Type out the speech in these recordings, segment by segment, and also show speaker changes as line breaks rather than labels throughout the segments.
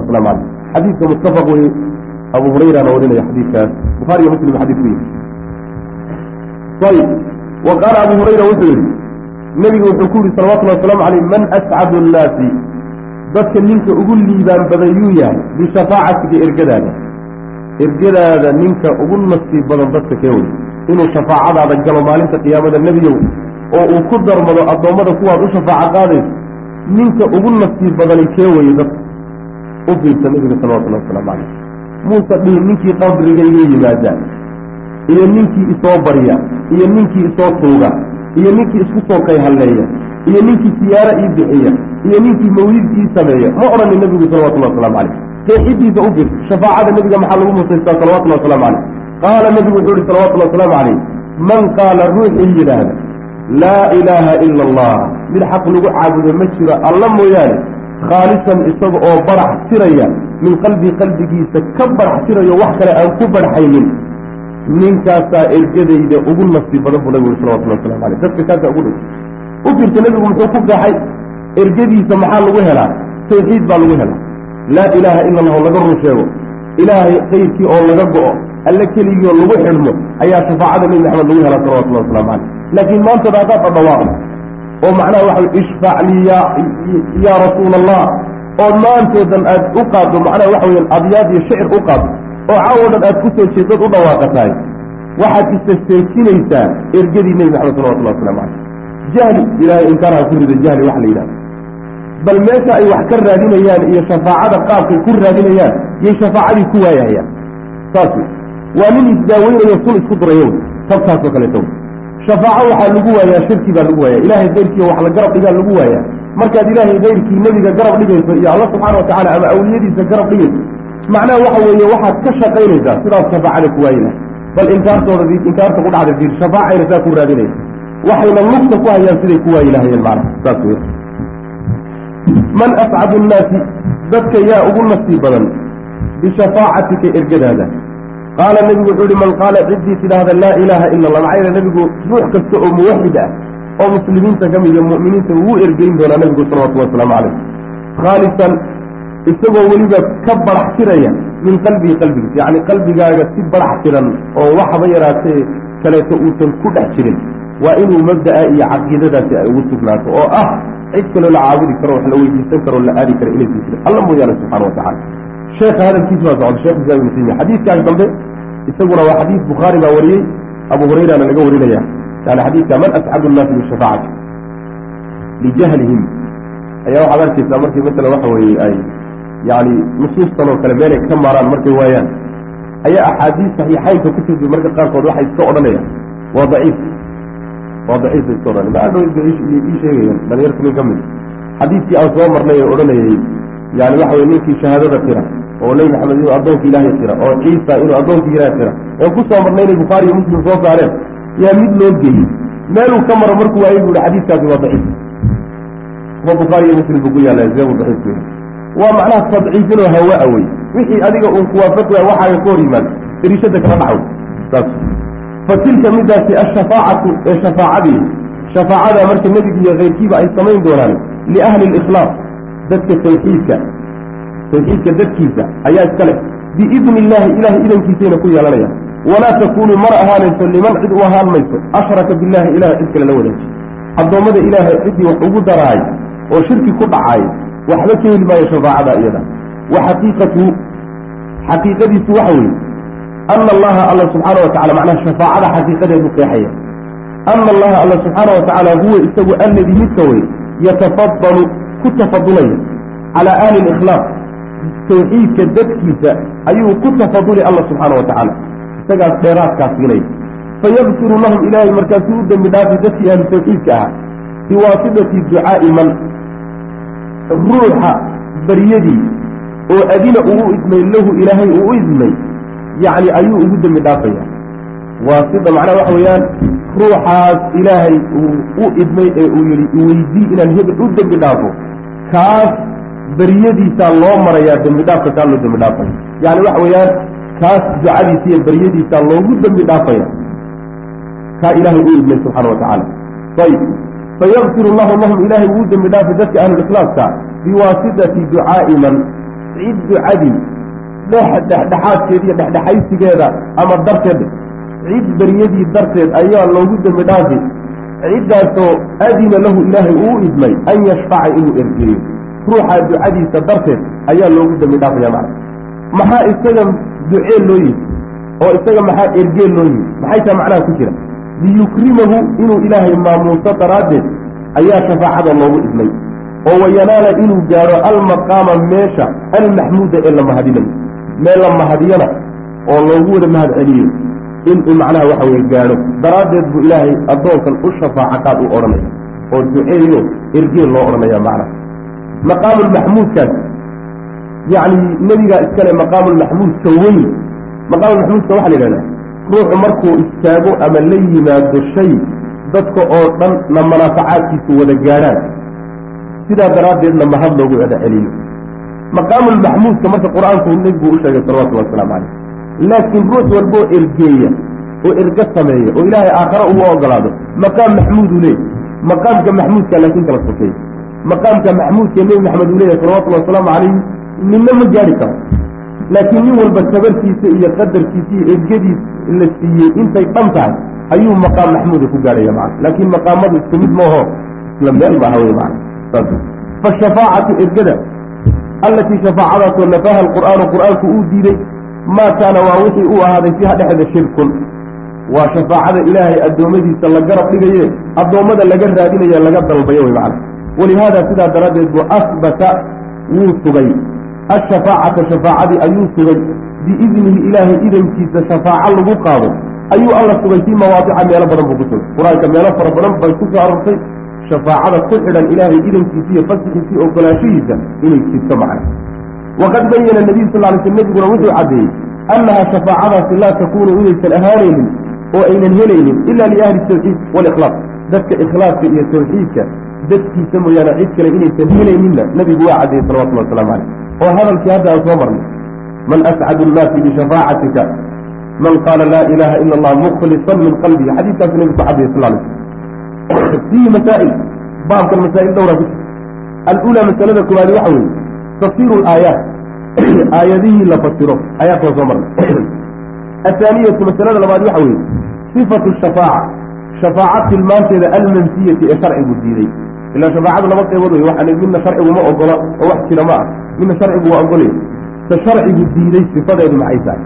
waslamu caleyh xadiidka muttafaq wey abu hurayrana warinaya xadiidkaas bukhaari iyo muslim xadiidku yihi ayib wa qaala abu hurayra wuxuu yihi nebigu wuxuu ku yihi salawatullhi wasalaamu caleyh man ascadu annaasi dadka ninka ugu liibaan badan yuu yahay bishafaacatika ergadaada. Ergadaada ninka ugu nasiib badan dadka kee wey? Inuu shafaacadaada galo maalinta qiyaamada nebiyow oo uu ku darmado addoommada kuwaad u shafaaco qaadayso ninka ugu nasiib badani kee weye dadka u fiirsa nebiga salawatullahi wasalaamu caleyh muuse dhihin ninkii qabrigayga yimaada iyo ninkii isoo barya iyo ninkii isoo tuuga iyo ninkii isku soo kay halleeya iyo ninkii siyaaro ii bixiya iyo ninkii mawlid ii sameeya ma odhanin nebigu salawatullahi waslamu caleyh qeexidiisa u fiirsa shafaacada nebiga maxaa lagu musaystaa salawatullahi waslamu caleyh qaala nebigu wuxuu ihi salawatullahi wasalaamu caleyh man qaala ruuxii yidhaahda laa ilaaha ila allah mid xaq lagu caabudo ma jiro alla mooyaane khaalisan isaga oo barax tiraya min qalbii qalbigiisa ka barax tirayo wax kale aan ku barxaynin ninkaasaa ergadayda ugu nasiib badan buu nabigu salawatullah waslamu aleyh dadka kaasaa ugu dhow u firta nebigu muxuu ku gaxay ergadiisa maxaa lagu helaa tawxiid baa lagu helaa laa ilaaha ila allah oo laga run sheego ilaahay kayrkii oo laga go-o alle keligii oo lagu xidhmo ayaa shafaacada nebi maxamed lagu helaa salawatullahi waslamu caleyh laakiin maantada haddaad dhadhawaaqdo oo macnaha waxa ishfac lii ya yaa rasuula allah oo maantoodan aad u qaaddo macnaha waxa weyan abyaad iyo shicir u qaaddo oo caawo dhan aad ku soo jeedad u dhawaaqatahay. Waxaad istasteejinaysaa ergadii nebi maxamed salawatullahi waslamu caleyh jahli ilaahay inkaarha ku rida jahli waxa la yidhahda bal meesha ay wax ka raadinayaan iyo shafaacada qaabkay ku raadinayaan yay shafaacadii ku waayahayaan. Saas waa nin isdaaweynayo sun isku durayo wey tabtaasoo kaleeto shafaaco waxaa lagu waayaa shirki baa lagu waayaa ilahay keyrkii wax la garab dhigaa lagu waayaa. Markaad ilaahay keyrkii nebiga garab dhigayso iyo alla subxaana watacala ama awliyadiisa garab dhigayso macnaha waxa weeye waxaad ka shaqaynaysaa sidaas shafaacada ku waayi lahay bal inkaartooda inkaarta ku dhacda fiir shafaacayna saa ku raadinaya waxayna lugta ku hayaan siday ku waayi lahayeen macna saas wey man ascadu nnaasi dadka yaa ugu nasiib badan bishafaacatika ergadaada qaala nebigu wuxuu ihi man qaala ciddii tidhaahda laa ilaaha ila allah maxaa yeele nebigu ruux kasta oo muwaxid ah oo muslimiinta ka mid iyo mu'miniinta wuu ergeyn doonaa nebigu salawatullahi wasalaamu calayh khaalisan isagoo weliba ka barax tiraya min qalbihi qalbigiis yacni qalbigaaga si barax tiran oo waxba yaraatee kaleeto uusan ku dhex jirin waa inuu mabda'a iyo caqiidadaasi ay ugu sugnaato oo ah cid kaloo la caabudi karo wax la weydiisan karo la aadi karo inaysan jirin alla mooyaane subxana wa sheekha hadalkiisa baa socda shekh islam ibnu taymiya xadiidkaas dambe isaguna waa xadiis bukhaari baa wariyey abu hurayrana laga warinaya yani xadiidka man ascadu nnaasi bishafaacati lijahlihim ayaa waxaad arkaysaa markii masala waxa weeye ay yani nusuustan oo kale meelay ka maaraan markay waayaan ayaa axaadiis saxiixaynka ku jirta marka qaarkood waxay iska odhanayaan waa daciif waa daciif bay iska odhanaya maadhow ii sheegayaan dhalinyarta nin ka mid xadiidkii aan soo marnay ee odhanayay yani waxa weye ninkii shahaadada tira oo nebi maxamed inuu addoonka ilaahay tira oo ciisa inuu addoonka ilaahay tira ee ku soo marnay inay bukhaari iyo muslim soo saareen yaa mid loo geeyey meeluu ka maro markuu waayey bu hi xadiiskaasi waa daciif. Ma bukhaari iyo muslim buu ku yaalla seebuu daciif ku yahay. Waa macnaha tadciifinoo hawaa wey wixii adiga uun waay waxaaga ka hor yimaado dariishada kala dhaxw saas. Fa tilka midaasi ashafaacatu ee shafaacadii shafaacada marka nebiga iyo keyrkiiba ay samayn doonaan liahli likhlaas dadka tawxiidka tawxiidka dadkiisa ayaa iska leh. Biidni illaahi ilahay idankiisayna ku yeelanayaan walaa takuunu mar ahaanayso liman cid u ahaan mayso. Ashraka billahi ilahay cid kale la wadaaji addoommada ilaahay ciddii wax ugu daraay oo shirki ku dhacaay waxba ka heli maayo shafaacada iyada. Wa xaqiiqatu xaqiiqadiisu waxa weeye ana allaha alla subxaana wa tacala macnaha shafaacada xaqiiqadeedu qeexaya. Ana allaha alla subxaana wa tacaala huwa isagu alladii midka wey yatafadalu ku tafadulaya. Calaa ahli likhlaaq tawxiidka dadkiisa ayuu ku tafaduli alla subxaana wa tacaala. Isagaas dheeraadkaa siinaya fayakfiru lahum ilaahay markaasuu u dembi dhaafi dadkii ahlu tawxiidka ahaa. Biwaasitati ducaa'i man ruuxa baryadii oo adina ugu idmay lahu ilaahay uu u idmay yacni ayuu ugu dembi dhaafaya waasida macnaha waxa weeyaan ruuxaas ilaahay uu u idmay ee uu yihi iweydii inaan hebel u dembi dhaafo. Kaas baryadiisaa loo marayaa dembi dhaafka kaa loo dembi yacni waxa weeyaan kaas ducadiisa iyo baryadiisaa loogu dembi dhaafaya. Kaa ilaahay u idmay subxaana wa tacaala. Ayib fayakfir llahu lahum ilaahay wuu dembi dhaafay dadka ahlulikhlaaska biwaasitati ducaa'i man cid ducadii dhexdhexaadkeeda iyo dhexdhexaysigeeda ama darteed cid beryadii darteed ayaa loogu dembi dhaafi ciddaasoo adina lahu ilaahay uu idmay an yashfaca inuu ergeeyo ruuxa ducadiisa darteed ayaa loogu dembi dhaafaya macna. Maxaa isaga ducee loo yihi oo isaga maxaa ergee loo yihi maxay taa macnaha ku jira? Liyukrimahu inuu ilaahay maamuuso daraaddeed ayaa shafaacada loogu idmay oo wayanaala inuu gaadho almaqaama meesha almaxmuuda ee la mahadinayo. Meel la mahadiyana oo loogu wada mahad celiyo inuu macnaha waxa weye gaadho. Daraaddeed buu ilaahay addoonkan u shafaaca qaad u odhanaya. Oo duceeyo ergeel loo odhanaya macnaha maqaamulmaxmuudkaas. Yacni nebigaa iskale maqaamulmaxmuudka weyn. Maqaamulmaxmuudka waxaa la yidhahdaa ruuxu markuu istaago ama la yimaado shay dadka oo dhan na manaafacaadkiisu wada gaadhaan sidaa daraaddeedna mahad loogu wada maqaamulmaxmuudka marka qur'aanku nebigu u sheegay salawatullhi wasalaamu caleyh laakiin ruux walboo ergeeya oo erga sameeya oo ilaahay aakhare ugu ogolaado maqaam maxmuud uu leeyay maqaamka maxmuudka laakiin kala sokeeya maqaamka maxmuudka nebi maxamed uu leeyahy salawatullhi wasalaamu calayhi ninna ma gaari karo. Laakiin nin walba tabarkiisa iyo qadarkiisa iyo ergadiis la siiyey intay dhan tahay ayuu maqaam maxmuuda ku gaadhaya macana laakiin maqaamadu isku mid maaho isla meel maaha wey macana fashafaacatu ergada allatii shafaacadaasoo nafaha alqur'aanu qur'aanku uu diiday maa kaana waa wixii uu ahaaday fiiha dhexda shirkun. Waa shafaacada ilaahay addoommadiisa la garab dhigaye addoommada laga raadinaye laga dalbayo wey macana walihaada sidaa daraaddeed buu asbata wuu sugay ashafaacata shafaacadii ayuu sugay biidnihi ilaahay idankiisa shafaaco lagu qaado ayuu alla sugay fii mawaadica meelo badan buu ku sugay qur'aanka meelo fara badan bay ku soo arortay shafaacada ku xidhan ilaahay idankiisa iyo fasixiisa iyo ogolaanshihiisa inay jirto macna waqad bayana nabiyu sal ly sl nebiguna wuxuu caddeeyey annaha shafaacadaasi laa takuunu inaysan ahaanaynin oo aynan helaynin ila liahli tawxiid walikhlaas dadka ikhlaaska iyo tawxiidka dadkiisa mooyaane cid kale inaysan helayninna nabigu waa caddeeyey salawatullah waslamu caleyh oo hadalkii hadda aan soo marnay man ascadu nnaasi bishafaacatika man qaala laa ilaha ila allah mukhlisan min qalbihi. Xadiiskaasu nabigu ku caddeeyey sal lay fiihi masaa'il baabkan masaa'il dhowra ku jirta alulaa masalada koowaadi waxa weeye tafsiru laayaat aayadihii la fasiro aayaadkan soo marnay. Athaaniyatu masalada labaad waxa weeye sifatu shafaaca. Shafaaca tilmaanteeda almansiyati ee sharcigu diiday ilaa shafaacadu laba qaybood wey waxaa midna sharcigu ma ogola oo wax jira ma ah midna sharcigu waa ogolay ta sharcigu diiday sifadeedu maxay tahay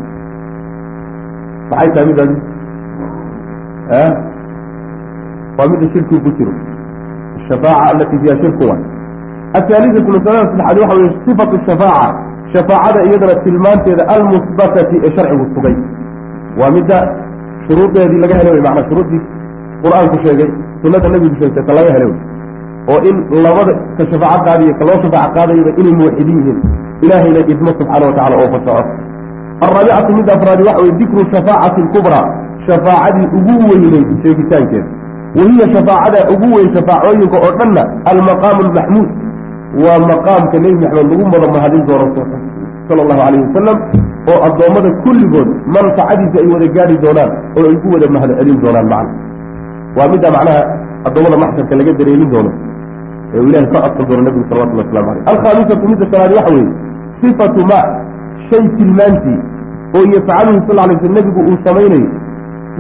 maxay tahay midaasi waa midda shirkigu ku jiro ashafaaca alati fiiha shirku wa ahaalisatu masalada saddexaad waxa weye sifatu shafaaca shafaacada iyadana tilmaanteeda almusbatati ee sharcigu sugay waa midda shuruudeedii laga helay wey maanaa shuruuddii qur'aanku sheegay sunada nebigu sheegtay ta laga helay wey oo in labada ka shafaaco qaadiyo ka loo shafaaco qaadayaba inay muwaxidiin yihiin ilaahayna idmo subxaana watacala oo fasaco alraabicatu midda afraadi waxa weye dikru shafaacati alkubraa shafaacadii ugu weyneyd sheegitaankeeda wahiya shafaacada ugu weyn shafaacooyinka oo dhanna almaqaamu almaxmuud waa maqaamka nebi maxamed lagu mada mahadin doono sala allahu calayhi wasalam oo addoommada kulligood manfacadiisa ay wada gaadhi doonaan oo ay ku wada mahad celin doonaan macna. Waa midda macnaha addoommada maxsarka laga dareemin doono ee uu ilahay ka codsan doono nebigu salawatullah waslamu aleyh alkhaamisatu midda shanaadi waxa weeye sifatu ma shay tilmaantii oo yafcaluhu sal lay sl nebigu uu samaynayo.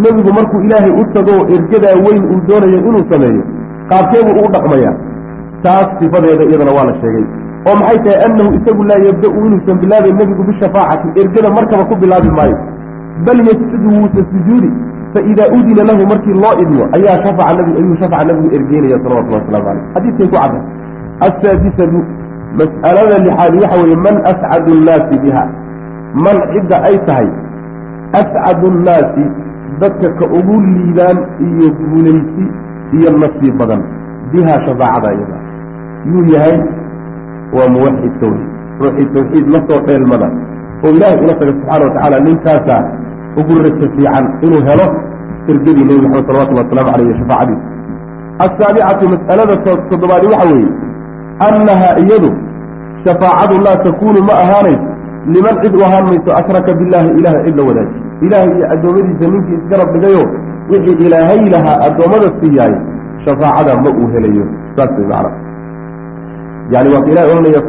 Nebigu markuu ilaahay u tago ergadaa weyn uu doonayo inuu sameeyo qaabkeebuu ugu dhaqmayaa taas sifadeeda iyadana waa la sheegay. Oo maxay tahay annahu isagu laa yabda-u inuusan bilaabayn nebigu bishafaacati ergada markaba ku bilaabi maayo. Bal yasjudu wuusa sujuudi faidaa udina lahu markii loo idmo ayaa shafaca nabi ayuu shafaca nabigu ergeynaya salawatullah waslamu caleyh xadiidkay ku cadda assaadisatu mas'alada lixaadi waxa weeye man ascadu nnaasi biha? Man cidda ay tahay ascadu nnaasi dadka ka ugu liibaan iyo guulaysi iyo nasiib badan bihaa shafaacada iyada yuu yahay waa muwaxid tawxiid ruuxii tawxiid la soo dheelmada. Oo ilaahay ula taga subxaana watacaala ninkaasaa ugu rajo fiican inuu helo ergadii nebi maxamed salawatullah waslamu caleyh iyo shafaacadiisa assaabicatu mas'alada toddobaadi waxa weeye annaha iyadu shafaacadu laa takuunu ma ahaanayso liman cid u ahaan mayso ashraka billaahi ilahay cid la wadaaji ilaahay iyo addoommadiisa ninkii isgarab dhigayo wixii ilaahay lahaa addoommada siiyaay shafaacada ma uu helayo saas way macna yani waa ilahi ohanaya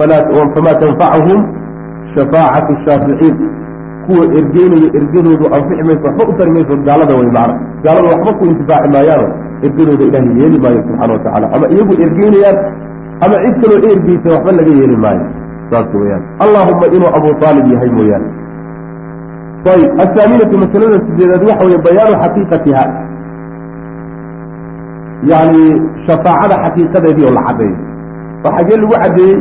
famaa tanfacuhum shafaacatu shaaficiin kuwa ergeynaya ergadoodu anfici mayso waxba u tari mayso gaalada way macna gaalada waxba ku intifaaci maayaano ergadooda ilaahay yeeli maayo subxaana wa tacala ama iyagu ergeynayaan ama cid kaloo ergeysa waxba laga yeeli maayo. Saas weyaan allaahuma inuu abu aalib yahay mooyaane. Ayb athaaminatu masalada sideedaad waxa weye bayaanu xaqiiqatiha. Yani shafaacada xaqiiqadeedii oo la caddeeyo oo xagee lagu caddeeyey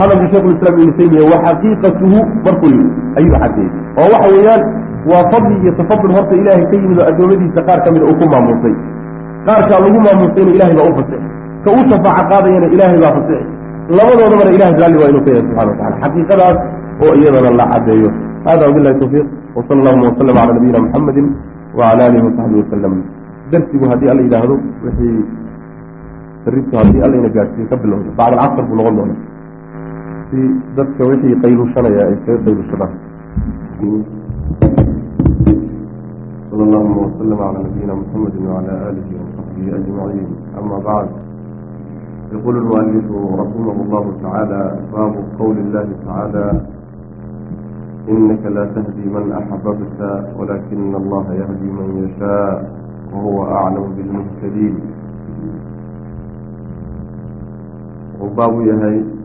hadalka shekhulislaam ibnu taymiya wa xaqiiqatuhu markuu yii ayuu caddeeyey oo waxa weeyaan waa fadli iyo tafadul horta ilaahay ka yimid oo addoommadiisa qaar ka mida uu ku maamuusay. Qaarkaa lagu maamuusayna ilahay baa u fasix ka u shafaaco qaadayana ilaahay baa fasixi. Labadoodabana ilahay raalli waa inuu ka yahay subxana watacala xaqiiqadaas oo iyadana la caddeeyo hada wabilahi tawfiiq. Wsala allahuma waslama cala nabiyina muxamedi wacala alihi wasaxbihi wasalam darsigu haddii alla yidhaahdo wixii saritu haddii alla ina gaadhsiiyo ka bilowda bacd alcasr buu noqon شخصي ذكى وحي قيل شريا إنسان قيل شرع صلى الله وسلم على نبينا محمد وعلى آله وصحبه أجمعين. أما بعد يقول المؤلف رحمه الله تعالى باب قول الله تعالى إنك لا تهدي من أحببت ولكن الله يهدي من يشاء وهو أعلم بالمهتدين. وباب يهي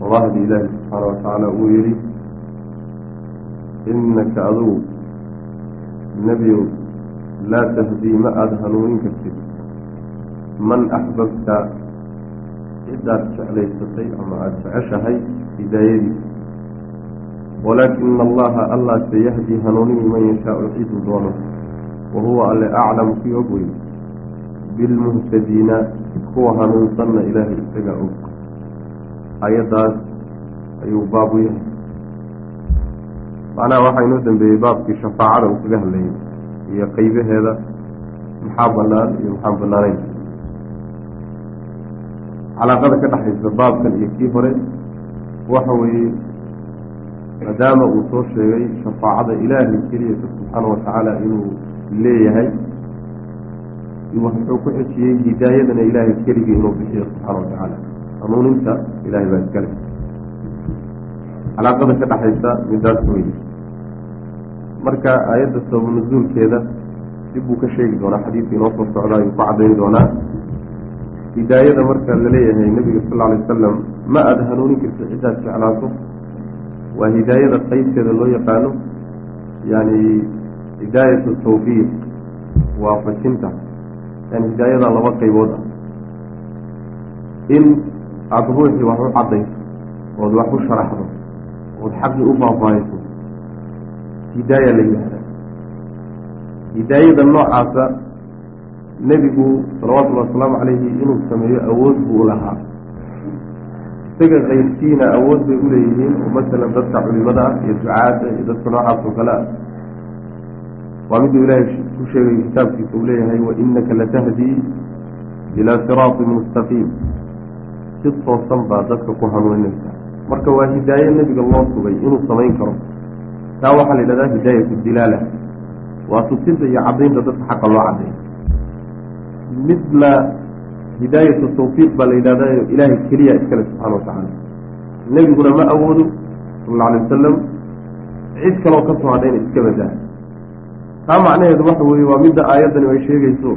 qodahdii ilaahay subxaana watacaala uu yidhi inaka adugu nebiyow laa tahdii ma aada hanuunin kartid. Man axbabta cidaad jeclaysatay ama aada jeceshahay hidaayadiisa. Walaakina allaha allah seyahdii hanuunihi man yashaau ciduu doono wa huwa alle aclamu kii og weyn. Bilmuhtadiina kuwa hanuunsanna ilaahay isagaa og ayadaas ayuu baab u yahay. Macnaha waxaa inoo dambeeyey baabkii shafaacada uu kaga hadlayay iyo qeybaheeda maxaa banaan iyo maxaa bannaanayn. Calaaqada ka dhexaysa baabkan iyo kii hore waxa weeye maadaama uu soo sheegay shafaacada ilaahay keliyasa subxaana watacaala inuu leeyahay wuxuu ku xejiyey hidaayadana ilaahay keligii inuu bixiyo subxaana watacaala hanuuninta ilahay baa iskale calaaqada ka dhexaysa midaas weye marka aayadda sabab nusuulkeeda dib buu ka sheegi doonaa xadiidka inoo soo socda ayuu ku caddayn doonaa. Hidaayada marka la leeyahay nebiga sal lla alay wasalam ma aada hanuunin karta ciddaad jeclaato? Waa hidaayada qaybteeda loo yaqaano yani hidaayatu tawfiiq waafajinta. Yani hidaayada laba qaybood ah. In aada ruuxii wax u caddayso ood wax u sharaxdo ood xaqii u faahfaahayso hidaaya la yihahda hidaayada noocaasa nebigu salawatullahi wasalaamu calayhi inuu sameeyo awood buu lahaa isaga kayrkiina awood bay u leeyihiin oo masalan dadka culimada ah iyo ducaada iyo dadka noocaas oo kale ah waa miduu ilaahay ku sheegay kitaabkiisa uu leeyahay wainaka latahdii ilaa siraatin mustaqiim si toosan baa dadka ku hanuuninaysa. Marka waa hidaaye nebiga loo sugay inuu samayn karo. Taa waxaa la yidhahdaa hidaayatu dilaala waa tusida iyo caddaynta dadka xaqa loo cadday midna hidaayatu tawfiiq baa la yidhahdayo ilaahay keliya iskale subxana watacaala nebiguna ma awoodo sal alla alay wasalam cid kaloo ka soo hadhayna iska badaa taa macnaheedu waxa weeye waa midda aayaddani ay sheegayso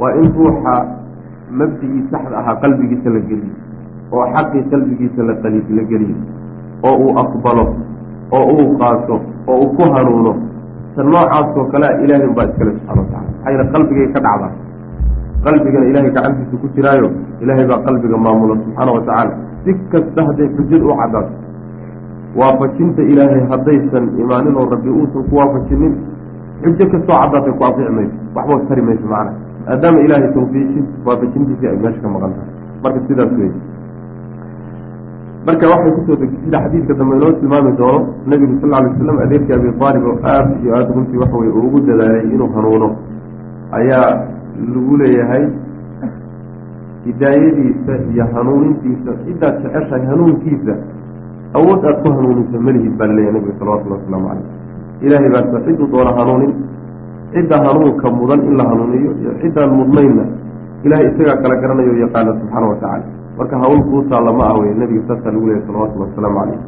waa in ruuxa mabdigii saxda ahaa qalbigiisa la geliyo oo xaqii qalbigiisa la qali la geliyo oo uu aqbalo oo uu qaato oo uu ku hanuuno ta noocaasoo kalea ilaahin baa iskale subxana watacala maxaa yale qalbigay ka dhacdaa qalbigana ilaahay gacantiisa ku jiraayo ilaahay baa qalbiga maamula subxaana wa tacaala. Si kasta hadday xujad u caddaato waafajinta ilaahay haddaysan imaanin oo rabbi uusan ku waafajinin xujo kastoo caddaatay ku anfici mayso waxba tari mayso macna maadaama ilaahay tawfiiqi waafajintiisii ay meesha ka maqan tahay marka sidaas wey marka waxay ku soo sida xadiidka dambe inoo tilmaami doono nebigu sal lla lay slam adeerkii abi aalib oo aada iyo aada runtii waxa weye uu ugu dadaalay inuu hanuuno ayaa lagu leeyahay hidaayadiisa iyo hanuunintiisa ciddaad jeceshahay hanuunkiisa awood aada ku hanuunisa malihid baa la leeyahay nabiga salawatullahi wasalaamu caleyh ilaahay baasa cidduu doona hanuunin cidda hanuunka mudan in la hanuuniyo iyo ciddaan mudnaynna ilahay isagaa kala garanayo yaqaana subxaana wa tacaala. Marka hawl kuu taalla ma ah wey nebiga saasaa lagu leeyahy salawatullhi wasalaamu calayh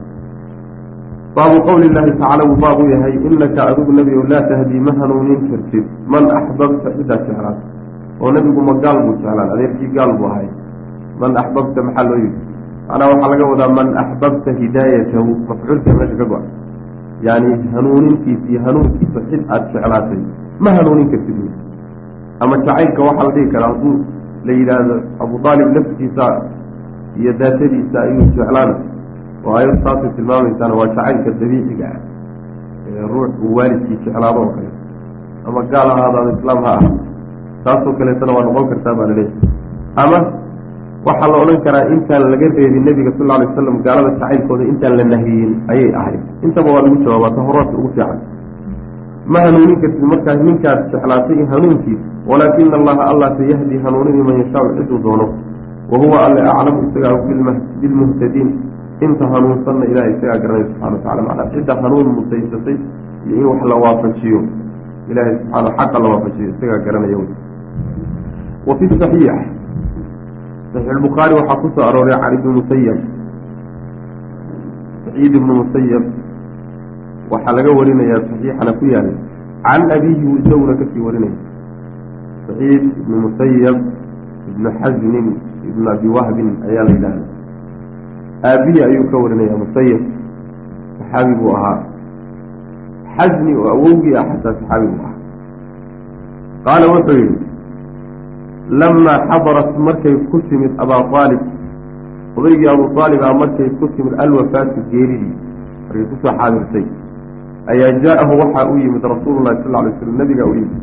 baabu qowli illaahi tacala wuu baab u yahay inaka adigu nebigow laa tahdii ma hanuunin kartid. Man axbabta cidaad jeclaad oo nebigu ma gaal buu jeclaan adeerkii gaal buu ahay. Man axbabta maxaa loo yidhi? Macnaha waxaa laga wadaa man axbabta hidaayatahu. Mafcuulka meesha ka go-a yaani hanuunintiisa iyo hanuunkiisa cid aada jeclaatay ma hanuunin kartid ama jacaylka waxaa la dhihi karaa hadduu la yidhaahdo abu aalib laftiisa iyo daatadiisa ayuu jeclaana oo ayad saasay tilmaamaysaana waa jacaylka dabiiciga ah ee ruux uu waalidkii jeclaado oo kale ama gaal ha ahaado ama islaam ha aha taasoo kaleetana waa noqon kartaa baa la leeyahay ama waxaa la odhan karaa intaan laga reebin nebiga sal alay waslam gaalada jacaylkooda intaan la nahiyin ayay ahayd. Intaba waa lagu jawaabaa ta ugu fiican. Ma hanuunin kartid markaas ninkaad jeclaatay hanuunkiisa. Walaakina allaha allah sayahdi hanuunini man yashaau ciduu doono. Wa huwa alle aclamu isagaa bilmuhtadiin inta hanuunsanna ilahay isagaa garanay subxana watacala macnaa cidda hanuun mutaysatay iyo in wax la waafajiyo. Ilahay subxaana xaqa la waafajiyo isagaa garanaya wy wa fi saxiix saxiix lbukhaari waxaa ku soo arooray can ibni musayab saciid ibni musayab waxaa laga warinayaa saxiixana ku yaalay can abiihi wuu isaguna ka sii warinaya saciid ibni musayab ibni xasnin ibn abi wahbin ayaa la yidhahda aabihi ayuu ka warinaya musayab saxaabi buu ahaa. Xasni oo awowgii ah xataa saxaabi buu ahaa. Qaala wuxuu yidhi lamaa xadarat markay ku timid abaa aalib odaygii abu aalib ah markay ku timid alwafaatu geeridii markay ku soo xaadirtay. Ayaa jaa-ahu waxaa u yimid rasuululahi sal ly slam nabigaa u yimid.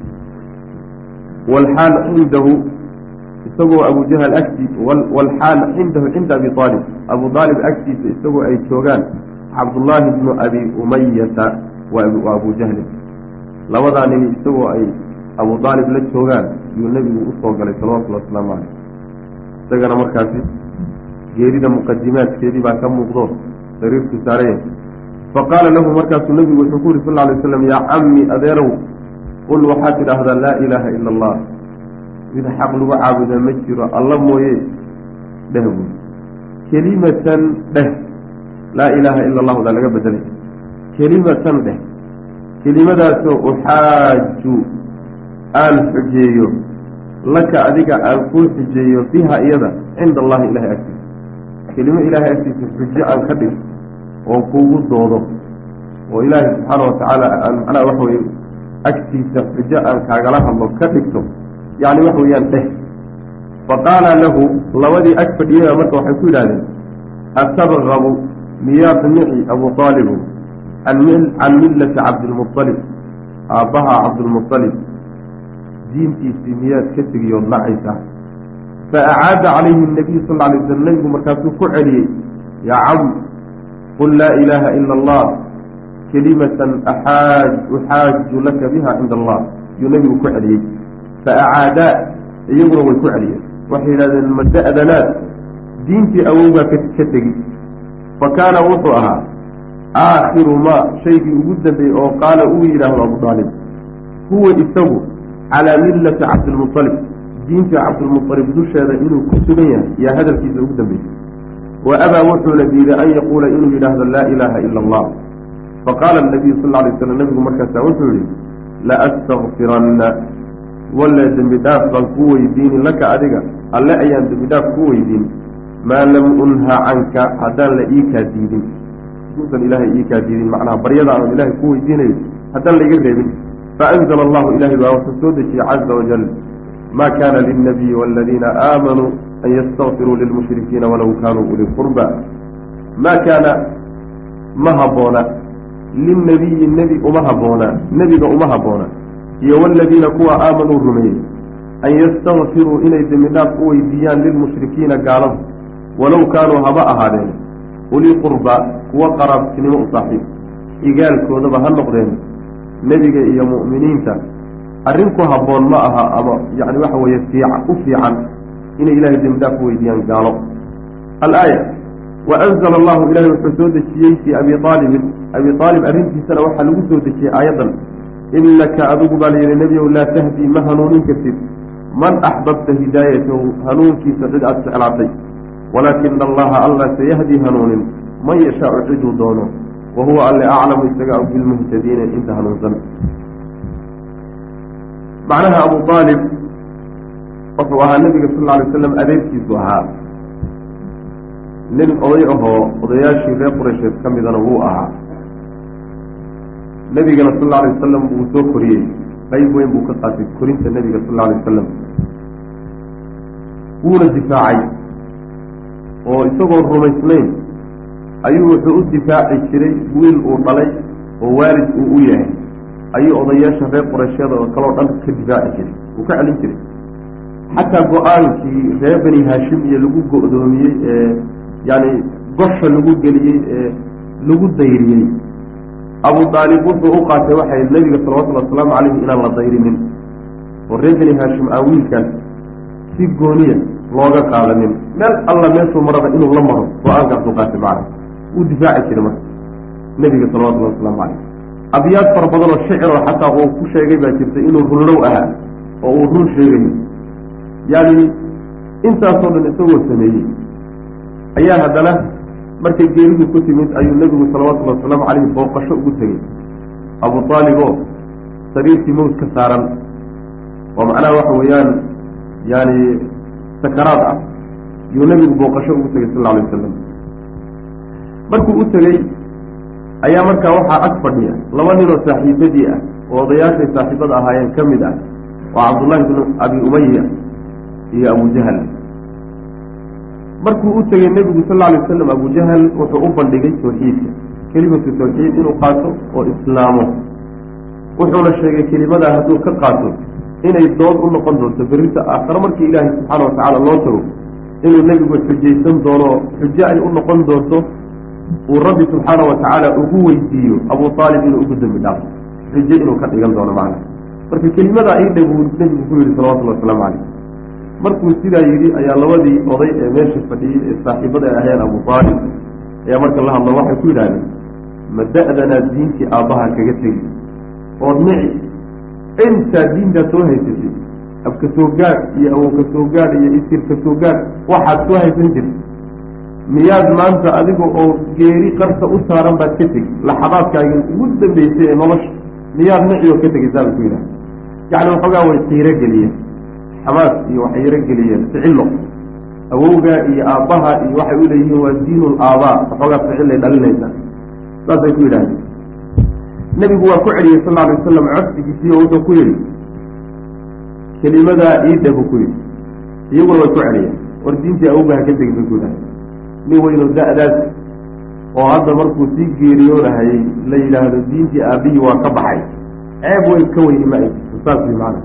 Walxaal cindahu isagoo abu jahal agtii walxaal cindahu cinda abi aalib abu aalib agtiisa isagoo ay joogaan cabdullaahi bnu abi umayata wa abu jahlin. Labadaa nin isagoo ay abu aalib la joogaan yuu nebigu u soo galay salawatullhi wasalaamu caleyh isagana markaasi geerida muqadimaadkeedii baa ka muuqdo sariirtu saaraya. Faqaala lahu markaasuu nebigu wuxuu ku yuri sal lay waslam yaa cammi adeerow qul waxaad tidhaahdaa laa ilaaha ila allah mid xaq lagu caabuda ma jiro alla mooye dheh buy kelimatan dheh laa ilaaha ila allahu daa laga bedelay kelimatan dheh kelimadaasoo uxaaju aan xujeeyo laka adiga aan kuu xujeeyo biha iyada cinda allahi ilahay agtiisa. Kelimo ilaahay agtiisa xujo aan ka dhig oo kuugu doodo. Oo ilaahay subxaana watacaala aan macnaha waxa weye agtiisa xujo aan kaagala hadlo ka dhigto. Yacni waxa weeyaan dheh. Faqaala lahu labadii ag fadhiyaya marka waxay ku yidhahdeen atabgabu miyaad nici abu aalibu can millati cabdilmualib aabbaha cabdilmualib diintiisii miyaad ka tegiyood nacaysaa fa acaada calayhi nabiyu sal alay slam nebigu markaasuu ku celiyey yaa cam qul laa ilaaha ila allah kelimatan axaaj uxaaju laka biha cinda allah yuu nebigu ku celiyey fa acaadaa iyaguna way ku celiyeen waxay yidhahdeen mada'danaad diintii awowgaa ka tegi fa kaana wuxuu ahaa aakhiru maa shaygii ugu dambeeyey oo qaala uu yidhaahdo abu aalib huwa isagu calaa millati cabdilmualib diinta cabdilmualib dusheeda inuu ku sugan yahay yaa hadalkiisa ugu dambeeyey wa abaa wuxuuna diiday an yaquula inuu yidhaahdo laa ilaaha ila allah faqaala nabiyu sal alay slam nebigu markaasaa wuxuu yihi laastakfiranna walle dembi dhaaf baan ku weydiini laka adiga alle ayaan dembi dhaaf ku weydiin maa lam unha canka haddaan la ii kaa diidin duusan ilaahay ii kaa diidin macnaha baryada aan ilaahay ku weydiinayo haddaan laiga reebin faanzla allahu ilahay baa wuxuu soo dejiyey caza wajal ma kana lilnabiyi waladiina aamanuu an yastakfiruu lilmushrikiina walow kaanuu uli qurba ma kaana ma habboona lilnabiyi nebi uma habboona nebiga uma habboona iyo waladiina kuwa aamanuu rumeeyey an yastakfiruu inay dembi dhaaf u weydiiyaan lilmushrikiina gaalada walow kaanuu haba ahaadeen ulii qurba kuwa qaraabtinimo u saaxiib igaalkoodaba ha noqdeen nebiga iyo mu'miniinta arrin ku habboon ma aha ama yacni waxa weeye fiica u fiican inay ilahay dembi dhaaf u weydiiyaan gaalo. Alaaya wa anzala allahu ilahay wuxuu soo dejiyey fii abi aalibin abi aalib arrintiisana waxaa lagu soo dejiyey aayaddan inaka adigu baa layidhi nebiyow laa tahdii ma hanuunin kartid. Man axbabta hidaayatahu hanuunkiisa cid aada jeclaatay. Walaakina allaha alla sayahdi hanuunin. Man yashaau ciduu doono wa huwa alle aclamu isaga og bilmuhtadiina inta hanuunsan macnaha abu aalib wuxuu ahaa nabiga sal lla alay slam adeerkiisu ahaa nin oday ahoo odayaashii reer qureysheed ka midana wuu ahaa nebigana sal alla alay wasalam wuu soo koriyey qayb weyn buu ka qaatay korinta nebiga sal alla alay wasalam wuuna difaacay oo isagoo rumaysnayn ayuu wuxuu u difaaci jiray wiil uu dhalay oo waalid uu u yahay. Ayuu odayaasha reer qureyshyada oo kaleo dhan ka difaaci jiray. Uu ka celin jiray. Xataa go'aankii reer bani haashim iyo lagu go-doomiyey ee yani gosha lagu geliyey ee lagu dayriyey. Abu aalib wuxuu u qaatay waxay nebiga salawatullhi wasalaamu calayhi inaan la dayrinin. Oo reer bani haashim aan wiilkaas si gooniya looga qaadanin. Meel alla meeshuu maraba inuu la maro go'aankaasuu qaatay macna wuu difaaci jiray marka. Nebiga salawatullahi wasalaamu calayh abyaad fara badan oo shiciroo xataa uu ku sheegay baa jirtay inuu runlow ahaa oo uu run sheegayo yani intaasoo dhan isagoo sameeyey. Ayaa haddana markay geeridu ku timid ayuu nebigu salawatullhi wasalaamu caleyhi booqasho ugu tegey. Abu aalib oo sariirtii mawd ka saaran. Oo macnaha waxa weeyaan yani sakaraad ah. Yuu nebigu booqasho ugu tegey sal lla alay wasalam markuu u tegey ayaa markaa waxaa ag fadhiya. Laba nin oo saaxiibadii ah oo odayaashay saaxiibada ahaayeen ka mid ah oo cabdullahi bnu abi umaya iyo abu jahal. Markuu u tegey nebigu sal alay abu jahal wuxuu u bandhigay tawxiidka. Kelimatu tawxiid inuu qaato oo islaamo. Wuxuuna sheegay kelimadaa hadduu ka qaato inay dood u noqon doonto berrinta aakhare markii ilaahay subxaana watacaala loo tago inuu nebigu xujaysan doono oo xujo ay u noqon doonto uu rabbi subxaana wa tacaala ugu weydiiyo abu aalib inuu ugu dembi dhaafo xujo inuu ka dhigan doono macna marka kelimadaa idha buu nebigu ku yihi salawatullhi wasalaamu calayh. Markuu sidaa yidhi ayaa labadii oday ee meesha fadhiyey ee saaxiibada ay ahayeen abu aalib ayaa marka la hadlo waxay ku yidhahdeen ma da-danaa diintii aabbaha kaga tegi? Ood nici intaa diintaa soo haysatay abka soo gaadh iyo awowka soo gaadh iyo isirka soo gaadh waxaad soo haysan jirta miyaad maanta adiga oo geeri qarsa u saaran baad ka tegi. Laxadaadkaagii ugu dambeysay ee nolosha miyaad nici oo ka tegaysaa bay ku yidhahda yacni waxoogaa way qiiro geliyeen. Xamaas iyo waxay yaro geliyeen. Ficillo. Awowga iyo aabbaha iyo waxay u leeyihiin waa diinul aabaa waxoogaa ficillay dhalinaysaa saasay ku yidhahdeen. Nebigu waa ku celiyey sal alay wasalam codsigiisii oo wuxuu ku yidhi kelimadaa iidha buu ku yidhi. Iyaguna way ku celiyeen. War diintii awowgaha ka tegin bay ku yidhahdeen nin weyno da-daas oo hadda markuu sii geeriyoonahayey la yidhaahdo diintii aabihii waa ka baxay. Ceeb weyn ka weyni ma ay saas wy maana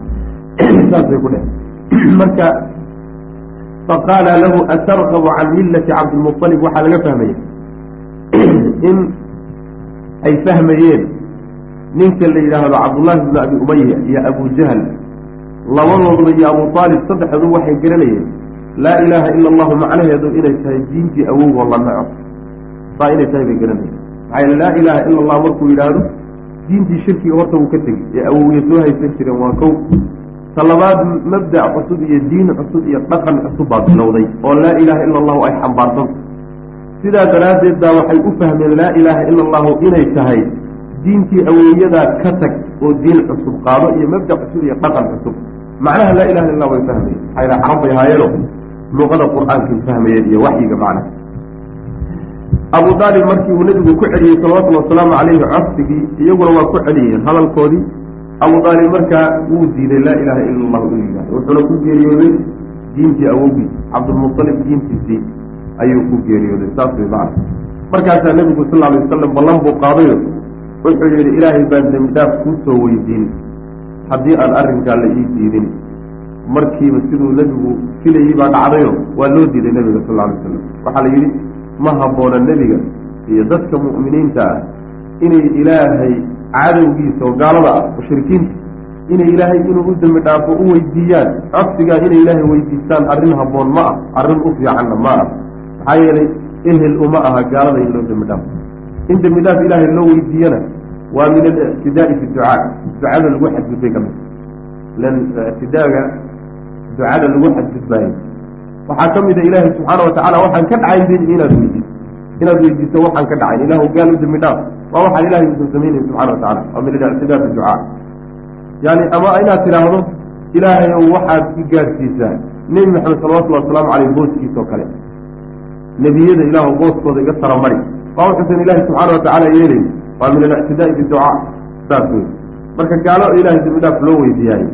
saasay ku dheh. Marka faqaala lahu atargabu can millati cabdilmuطalib waxaa laga fahmaya. In ay fahmayeen ninka la yidhaahdo cabdullahi bnu abi umaya iyo abu jahl labadooduba iyo abu aalib saddexdu waxay garanayeen laa ilaaha ila allahu macnaheedu inay tahay diintii awowgoo la naco. Saa inay tahay bay garanayeen maxaa yele laa ilaaha ila allah markuu yidhaahdo diintii shirkiga horta wuu ka tegey ee awowya soo haysan jireen waa kow. Talabaad mabdac cusub iyo diin cusub iyo dhaqan cusub baa bilowday oo laa ilaaha ila allahu ay xambaarsanto sidaa daraaddeed baa waxay u fahmeen laa ilaaha ila allahu inay tahay diintii awowyadaa ka tag oo diin cusub qaado iyo mabdac cusub iyo dhaqan cusub. Macnaha laa ilaha illa way fahmayeen maxaa yidhaha carab bay haayeeno luqada qur'aankay fahmayeen iyo waxyiga macnaha abu aalib markii uu nebigu ku celiyey salawatullhi wasalaamu calayhi codsigii iyaguna waa ku celiyeen hadalkoodii abu aalib markaa wuu diiday laa ilaaha ila allahu inuu yidhahdo wuxuuna ku geeriyooday diintii awowgii cabdulmuطalib diintiisii ayuu ku geeriyooday saas way macna. Markaasaa nebigu sal alay wasalam ballan buu qaadayo wuxuu yidhi ilaahay baan dembi dhaaf kuu soo weydiin. Haddii aan arrinkaa la ii diidin markiiba siduu nebigu filayey baa dhacdayo waa loo diiday nebiga sal alay wasalam waxaa la yidhi ma habboona nebiga iyo dadka mu'miniinta ah inay ilaahay cadowgiisa oo gaalada ah mushrikiinta inay ilaahay inuu u dembi dhaafo u weydiiyaan codsigaa inay ilaahay weydiistaan arrin habboon ma ah arrin u fiicanna ma ah. Maxaa yeelay ehel uma aha gaalada in loo dembi dhaafo. In dembi dhaaf ilaahay loo weydiiyana waa min alictidaai fi ducaa ducada lagu xadgudbay ka mid lan ictidaaga ducada lagu xadgudbaayo waxaa ka mid a ilaahay subxaana watacaala waxaan ka dhacayn bidci inaad weydiiso inaad weydiiso waxaan ka dhacayn ilaahu gaal u dembi dhaaf. Waa waxaan ilahay uusan samaynayn subxana watacala waa min alictidaad ducaa. Yani ama inaad tidhaahdo ilaahay ow waxaad i gaadhsiisaa nebi maxamed salawatullhi wasalaamu caleyh booskiisa oo kale. Nebiyada ilaahu booskooda iga taramari. Waa wuxuusan ilaahay subxaana watacaala yeelayn waa min alictidaai biducaa saas wey marka gaalo ilahay dembi dhaaf loo weydiiyaayo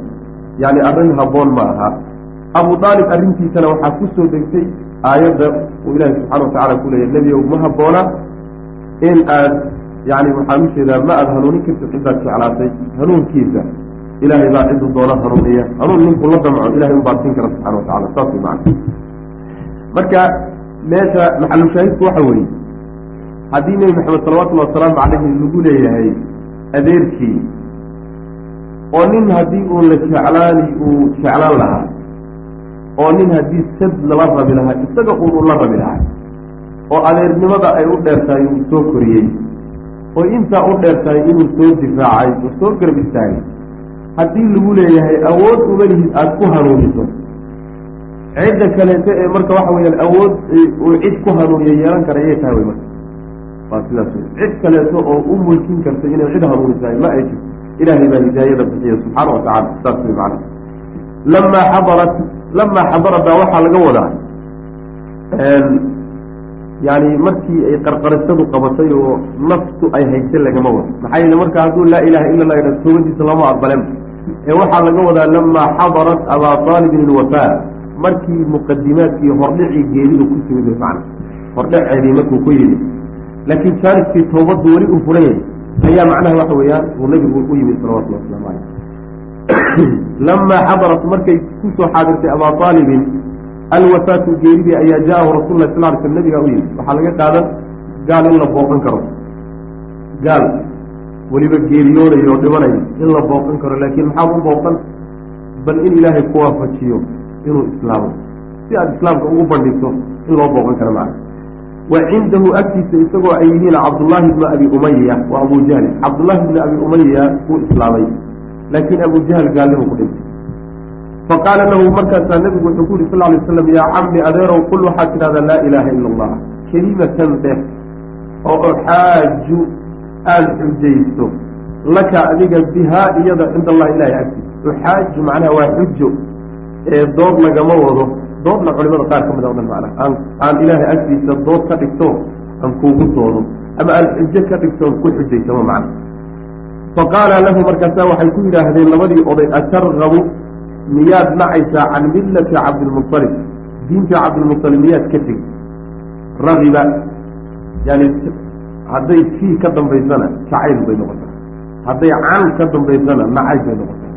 yani arrin habboon ma aha abu aalib arrintiisana waxaa ku soo degtay aayadda uu ilaahay subxana watacala ku leeyahy nebigow ma habboona in aad yani waxaan u jeedaa ma aada hanuunin kartid ciddaad jeclaatay. Hanuunkiisa ilaahay baa ciddu doona hanuuniya. Hanuun ninkuu la damco ilahay un baadsin kara subxana watacala saas way marka meesha maxalushaahidku waxa weeye haddii nebi maxamed salawatullhi wasalaamu calayhi lagu leeyahay adeerkii oo nin haddii uu la jeclaani uu jeclaan lahaa oo nin haddii sad lala rabi lahaa isaga uunu la rabi lahaa oo adeernimada ay u dheer tahay uu soo koriyey oo intaa u dheer tahay inuu soo difaacay oo soo garab istaagay haddii lagu leeyahay awood uma aada ku hanuuniso. Cidda kaleeto ee marka waxa weyaan awood uu cid ku hanuuniya yeelan kara iyay tahay wey marka. Waa sidaas wey cid kaleeto oo u mulkin karta inay cid hanuunisahay ma ay jirto. Ilahay baa hidaayada bixiya subxaana watacala saas wey macana lamaa xadarat lamaa xadarat baa waxaa laga wadaa yani markii ay qarqarisadu qabatay oo naftu ay haysay lagama wado maxaa yeele marka hadduu laa ilaha ila lah yidhah toobadiisa lama aqbalen ee waxaa laga wadaa lamaa xadarat abaa aalibin ilwafaa markii muqadimaadkii hordhicii geeridu ku timid wey macana hordhaceedii markuu ku yidhi laakiin jaaniskii toobaddu weli uu furan yahay ayaa macnaha waxa weeyaan uu nabigu u yimid salawatulli waslamu caleyh lamaa xadarat markay ku soo xaadirtay abaa aalibin alwafaatu geeridii ayaa jaahu sal ly sl nabigaa u yimid waxaa laga qaadan gaal in la booqan karo gaal weliba geeriyoonayo oo dhimanayo in la booqan karo laakiin maxaad u booqan bal in ilaahay ku waafajiyo inuu islaamo si aad islaamka ugu bandhigto in loo booqan karo macna wa cindahu agtiisa isagoo ay yihiin cabdullaahi bnu abi umaya wa abu jahl cabdullaahi bni abi umaya uu islaamay laakiin abu jahl gaalnimu ku dhintay faqaala lahu markaasaa nabigu wuxuu ku yihi sal lay slam yaa cammi adeerow qul waxaad tidhahdaa laa ilaaha ila allah kelimatan dheh oo uxaaju aada xujayso laka adiga bihaa iyada cinda allahi ilahay agtiisa uxaaju macnaha waa xujo ee dood lagama wado doodna culimada qaar ka mid a o dhan macnaha aan aan ilaahay agtiisa dood ka dhigto aan kuugu doodo ama aan xujo ka dhigto aan ku xujaysamo macna faqaala lahu markaasaa waxay ku yidhaahdeen labadii oday atargabu miyaad nacaysaa can millati cabdilmualib diinta cabdilmualib miyaad ka tegi? Ragiba yani hadday fii ka dambaysana jacayl bay noqotaa hadday can ka dambaysana nacayb bay noqotaa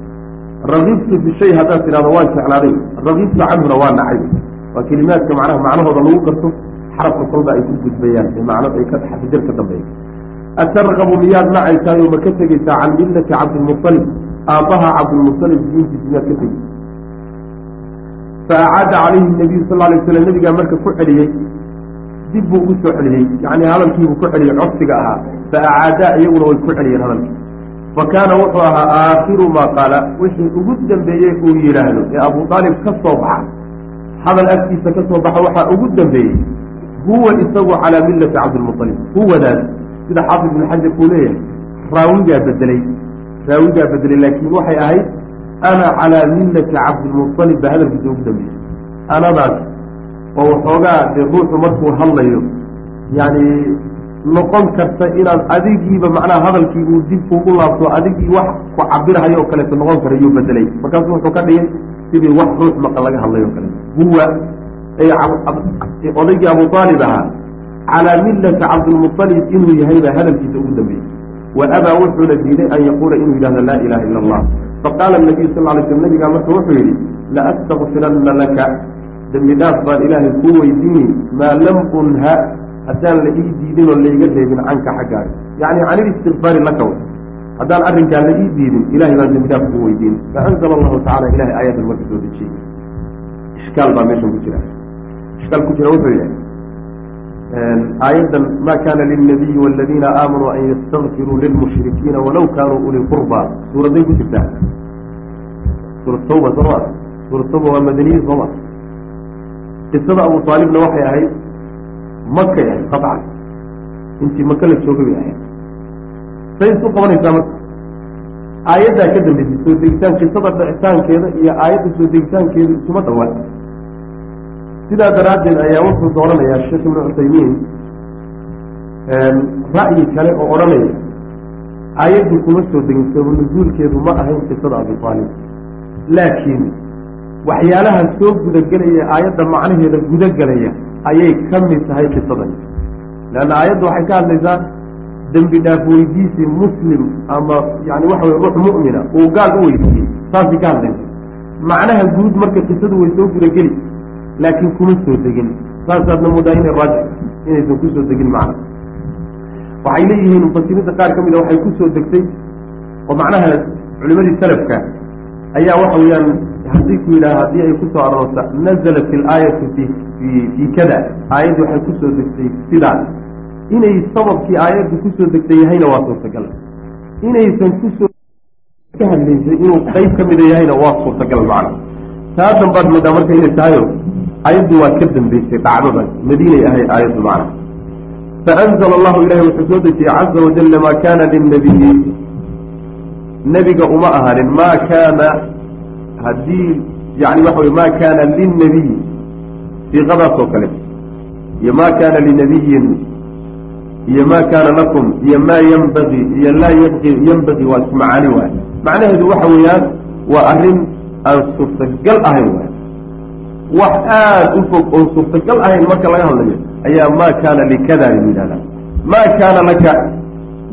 ragibtu bishay haddaad tidhahdo waan jeclaaday. Ragibtu canhuna waa nacay. Waa kelimaadka macnaha macnahooda lagu garto xarafka kolba ay ku gudbayaan ee macno ay ka xafijar ka dambeeya atargabu miyaad nacaysaayo ma ka tegeysaa can millati cabdilmualib aabbaha cabdilmualib diintiisa miyaad ka tegi fa acaada calayhi nabiyu sal lay slam nabigaa marka ku celiyey dib buu ugu soo celiyey yani hadalkiibuu ku celiyey codsiga ahaa fa acaadaa iyaguna way ku celiyeen hadalkii fa kaana wuxuu ahaa aakhiru maa qaala wixii ugu dambeeyey uu yidhaahdo ee abu aalib ka soo baxa hadal agtiisa ka soo baxa waxaa ugu dambeeyey huwa isagu calaa millati cabdilmualib huwadaas sida xaafid ibnu xajar uu leeyahay raawigaa bedelay raawigaa bedelay laakiin waxay ahayd ana calaa millati cabdilmualib baa hadalkiisa ugu dambeeyey anadaas oo waxoogaa dee ruuxu markuu hadlayo yani noqon karta inaad adigiiba macnaha hadalkii uu dib kuugu laabto adigii wax ku cabirahayo oo kaleeto noqon kara yuu bedelay markaasu wuxuu ka dhigay sidii wax ruux maqan laga hadlayo o kale. Huwa odaygii abu aalib ahaa calaa millati cabdilmualib inuu yahay baa hadalkiisa ugu dambeeyey wa abaa wuxuuna diiday an yaquula inuu yidhahdo laa ilaha ila allah faqaala nabiyu sal lay sl nabigaa marka wuxuu yidhi laastakfiranna laka dembi dhaaf baan ilaahay kuu weydiini maa lam unha haddaan la ii diidin oo laiga reebin canka xaggaaga yacni can ilistikfaari laka w haddaan arrinkaan la ii diidin ilahay baan dembi kuu weydiini faanzala allahu tacala ilahay aayadan marka soo dejiyey ishkaal baa meeshan ku jira ishkaal ku jira wuxuu yahay aayaddan ma kana lilnabiyi waladiina aamanuu an yastakfiruu lilmushrikiina walaw kaanuu uli qurba. Suuraday ku jirtaa. Suurat tawba sooma suurat tawba waa madaniyi sooma qisada abu aalibna waxay ahayd makay ahayd qaطcan intii maka la joogay bay ahayd. Say isu qabanaysaa marka? Aayaddaa ka dambeysay soo degitaan qisada dhicitaankeeda iyo aayadda soo degitaankeeda isuma dhawaan sidaa daraaddeed ayaa wuxuu dooranayaa sheekh ibnu cuthaymiin ra'yi kale oo odhanaya aayaddu kuma soo degin sabanuzuulkeedu ma ahayn qisada abi aalib laakiin waxyaalaha soo gudagelaya aayadda macnaheeda gudagelaya ayay ka mid tahay qisadan leanna aayaddu waxay ka hadlaysaa dembi dhaaf weydiisi muslim ama yani waxa weye ruux mu'mina uu gaal u weydiiyey saasay ka hadlaysa macnaha guud marka qisadu way soo gudageli laakiin kuma soo degin. Saasaadna moodaa inay raajix inaysan ku soo degin macna. Waxay leeyihiin mufasiriinta qaar ka mida waxay ku soo degtay oo macnaha culimadii salafka ayaa waxa weeyaan haddii ku yidhaha haddii ay ku soo aroorta nazalat ilaayatu fi fi fii kada. Aayaddi waxay ku soo degtay sidaa inay sababkii aayaddu ku soo degtay yahayna waa suurtagal. Inaysan ku soo ka hadlaysay inuu qayb ka mida yahayna waa suurtagal macna. Taa danbaad moodaa marka inay tahayo aayaddu waa ka dambeysay dhacdadaas madiinay ahay aayaddu macna. Faanzla allahu ilahi wuxuu soo dejiyey caza wajala maa kaana lilnabiyi nebiga uma ahaanin maa kaana haddii yani waxa wey ma kaana lilnabiyi siiqadaas oo kale. Iyo ma kaana linabiyin iyo ma kaana lakum. Iyo maa yanbagii iyo laa yabqi yanbagii waa ismacaani waay macnaheedu waxa weeyaan waa arrin aan suurtagal ahayn waay wax aada u fog oon suurtagal ahayn marka laga hadlayo ayaa maa kaana likada la yidhahdaa maa kaana laka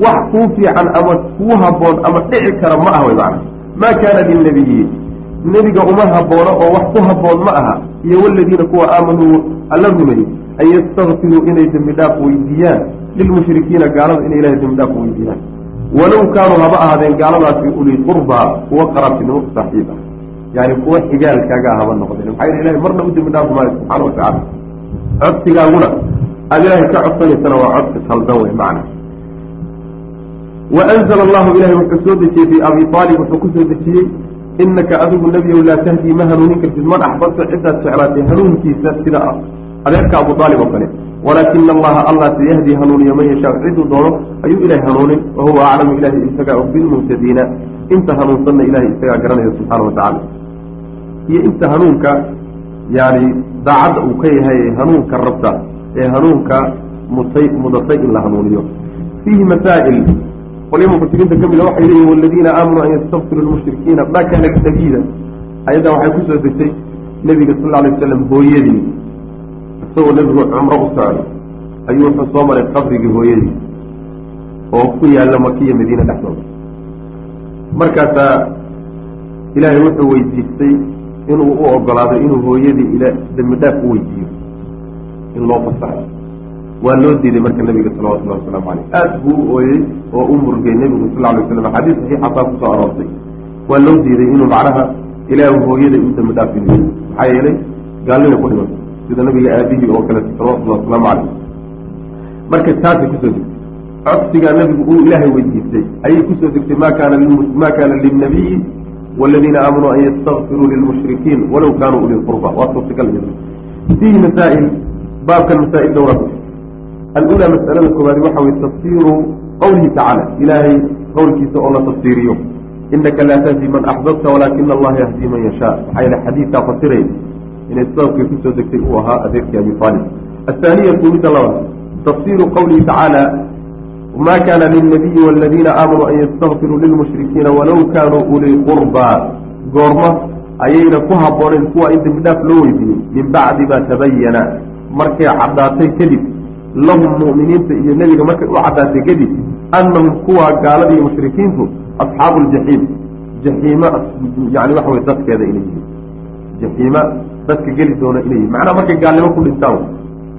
wax kuu fiican ama kuu haboon ama dhici kara ma aha way macana maa kaana lilnabiyi nebiga uma haboono oo wax ku haboon ma aha. Iyo waladiina kuwa aamanuu alla rumeeyey an yastakfiruu inay dembi dhaaf weydiiyaan. Lilmushrikiina gaalada inay ilahay dembi dhaaf weydiiyaan. Walow kaanuu haba ahaadeen gaaladaasi uli qurbaa kuwa qaraabtinimo u saaxiib ah yani kuwa xigaalkaaga haba noqdeen maxaa yele ilahay marna u dembi dhaaf maayo subxaana watacaala codsigaaguna aada ilaahay ka codsanaysana waa codsi khaldan wey macna waanzla allahu ilahay wuxuu soo dejiyey fii abi aalib wuxuu ku soo dejiyey inaka adigu nebiyow laa tahdii ma hanuunin kartid man axbabta cidaad jeclaatay hanuunkiisa sida adeerka abu aalib oo kale walaakina allaha allah sayahdi hanuuniya man yashaa ciduu doono ayuu ilahay hanuunin wahuwa aclamu ilahi isagaa og bilmuhtadiina inta hanuunsanna ilahay isagaa garanaya subxaana watacaala iyo inta hanuunka yani daacadda uu ka yahay hanuunka rabta ee hanuunka mutay mudatay in la hanuuniyo. Fiihi masaa'il qolya mufasiriinta ka mida waxay leeyihiin waladiina aamanuu an yastakfiru lmushrikiina. Ma kaana sabiila ayaddan waxay ku soo degtay nebiga sal alay wasalam hooyadii. Isagoo nebigu cumro u socday ayuu wuxuu soo maray qabrigii hooyadii oo ku yaalla makiya madiine dhexdooda. Markaasaa ilaahay wuxuu weydiistay inuu u ogolaado inuu hooyadii ila dembi dhaaf u weydiiyo in loo fasaxo. Waa loo diiday marka nabiga salawatullahi wasalaamu caleyh aada buu u ooyey oo u murgay nebigu sal alay waslam axaadiis saxiixasaa ku soo aroortay. Waa loo diiday inuu macnaha ilaahu hooyada u dembi dhaaf iliyo maxaa yeelay gaalnimay ku dhiman sida nabiga aabihii oo kale salawatullahi wasalaamu caleyh marka taasay ku soo degtay. Codsigaa nabigu uu ilaahay weydiistay. Ayay ku soo degtay ma kaana ma kaana lilnabiyi waladiina aamanuu an yastakfiruu lilmushrikiin walow kaanuu uli qurba waa suurtagal fiihi masaa'il baabkan masaa'il dhowra alula masalada koowaadi waxa weye tafsiiru qowlihi tacaala ilaahay qowlkiisa oo la tafsiiriyo inaka laa tahdi man axbabta walaakina allaha yahdi man yashaa maxaa yeele xadiidkaa fasiraya inay sababkii ku soo degtay uu ahaa adeerkii abi aalib athaaniyatu midda labaad tafsiiru qowlihi tacaala ma kana lilnabiyi waladiina aamanuu an yastakfiruu lilmushrikiina walow kaanuu ulii qurbaa goorma ayayna ku habooneen kuwa in dembi dhaaf loo weydiiyey min bacdi ma tabayana markay caddaatay kadib lahum mu'miniinta iyo nebiga markay u caddaatay kadib annahum kuwa gaalada iyo mushrikiintu asxaabu ljaxiim jaxiima yani waxa wey dadkeeda inay yihiin jaxiima dadka geli doona inay yihiin macnaha markay gaalnimo ku dhintaan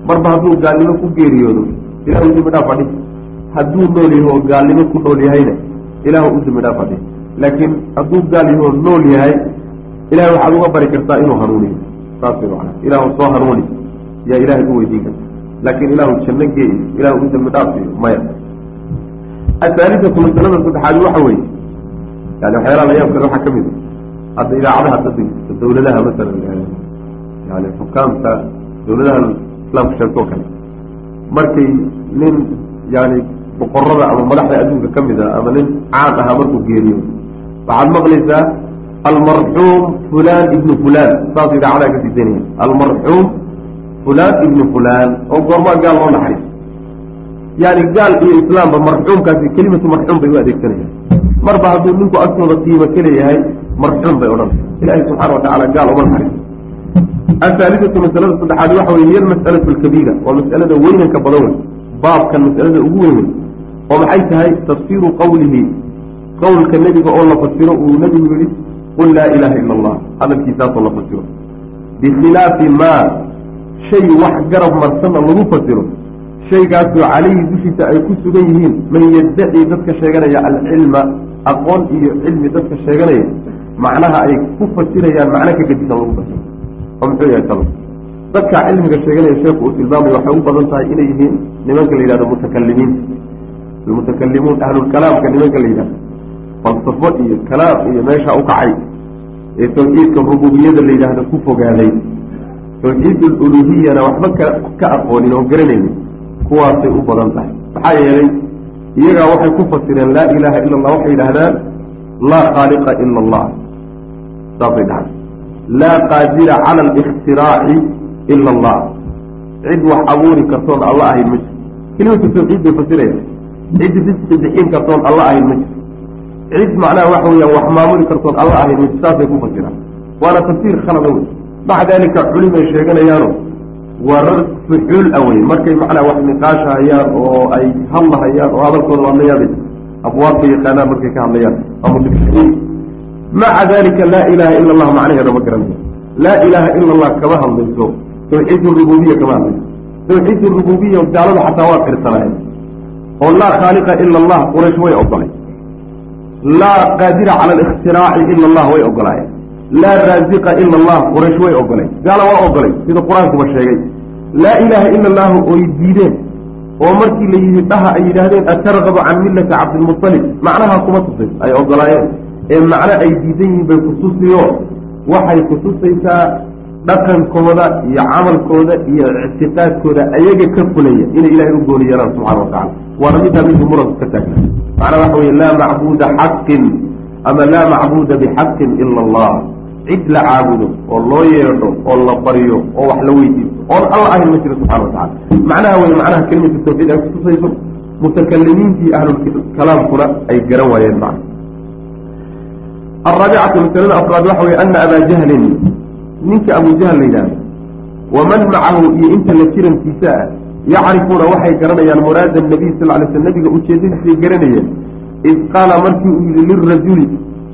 marba hadduu gaalnimo ku geeriyoodo ilahu u dembi dhaaf fadhi hadduu nool yahay oo gaalnimo ku nool yahayna ilaahu u dembi dhaaf fadhi laakiin hadduu gaal yahay oo nool yahay ilahay waxaad uga bari kartaa inuu hanuuniyo saas way macana ilaahu soo hanuuni. Yaa ilaahay u weydiin karta. Laakiin ilaahu janno geeyo ilahu u dembi dhaaf iyo maya. Ahaalisatu masalada saddexaadi waxa weeye. Yani waxyaalaha la yaab kale ka mid a hadda idaacadaha dadegsta dawladaha masalan yani xukaamta dawladahan islaamka sheegtoo kale. Markay nin yani boqorada ama madaxda adduunka ka mid a ama nin caan ahaa markuu geeriyo. Waxaad maqlaysaa almarxuum fulan ibnu fulan saas idaacadaa ka siidanaya almarxuum fulan ibnu fulan oo goormaa gaal loo naxariis. Yani gaal iyo islaamba marxuumkaasi kelimatu marxuum bay u adeegsanayaan. Marba hadduu ninku agtooda qiimo kaleeyahay marxuum bay odhan ilahi subxana watacala gaal uma naxariis. Athaalidatu masalada saddexaad waxa weye hiy almas'alatu alkabiira waa mas'alada weynanka badan wey baabkan mas'alada ugu weyn wey oo maxay tahay tafsiiru qawlihi. Qowlka nebiga oo la fasiro uu nebigu yihi qul laa ilaaha ila allah hadalkiisaasoo la fasiro. Bikhilaafi maa shay wax garab marsanna lagu fasiro. Shaygaasoo calayhi dushiisa ay ku sugan yihiin man yaddaci dadka sheeganaya alcilma aqoon iyo cilmi dadka sheeganaya macnaha ay ku fasirayaan macno ka gedisan lagu fasiro. Oo muxuu yahay talo dadka cilmiga sheeganaya sheekhu uu tilmaamaya waxay u badan tahay inay yihiin nimanka la yidhahdo mutakalimiin almutakalimuun ahlulkalaamka nimanka la yidhahdo falsafo iyo kalaam iyo meesha u kacay ee tawxiidka rububiyada la yidhaahdo ku fogaaday tawxiid aluluhiyana waxba ka ka aqoonin oo garanaynin kuwaasay u badan tahay maxaa yeelay iyagaa waxay ku fasireen laa ilaaha ila allah waxay yidhahdaan laa khaaliqa ila allah saasay dhahay laa qaadira cala alikhtiraaci ila allah cid wax abuuri kartoon alla ahayn ma jiro kelimatu tawxiid bay fasiraya cid risqi bixin kartoon alla ahayn ma jiro. Cid macnaha waxa weyaan wax maamuli kartoon alla ahayn ma jiro saasay ku fasiraan. Waana tafsiir khalada wey maca daalika culimay sheeganayaano waa rar fuxuul a wey markay macnaa wax niqaashahayaan oo ay hadlahayaan oo hadalkooda waad la yaabaysa abwaabka yaqaanaan markay ka hadlayaan waa mutakalimiin maca dalika laa ilaaha ila allah macnaheeda ma garanayo laa ilaaha ila allah kama hadlayso. Tawxiid rububiya kama hadlayso. Tawxiid rububiya gaalada xataa waa qirsanaayeen oo laa khaaliqa ila allah quraysh way ogolay laa qaadira cala alikhtiraaci ila allah way ogolaayeen laa raaziqa ila allah quraysh way ogolay gaala waa ogolay sida qur'aankuba sheegay. Laa ilaaha ila allahu oy diideen oo markii la yidhi dhaha ay yidhaahdeen atargabu can millati cabdilmutalib macnaha kuma tusays ay ogolaayeen ee macno ay diidan yihiin bay kutusiyo waxay kutusaysaa dhaqankooda iyo camalkooda iyo ictiqaadkooda ayaga ka fulaya inay ilahay u gooni yeelaan subxana watacala waana middaa midku muranku ka taagna macnaa waxa weye laa macbuuda xaqin ama laa macbuuda bixaqin ila allah. Cid la caabudo oo loo yeedho oo la baryo oo wax la weydiisto oon alla ahayn ma jiro subxana watacala macnaha wey macnaha kelimatu tawxiid ay kutusayso mutakalimiintii ahlulkalaamkuna ay garan waayeen macna araabicatu masalada afraad waxa weye ana abaa jahlin ninka abu jahl la yidhahdo waman macahu iyo inta la jirankiisa ah yacrifuuna waxay garanayaan muraada nabiy sal lay sl nabiga ujeedadiisay garanayeen id qaala markii uu yihi lirajuli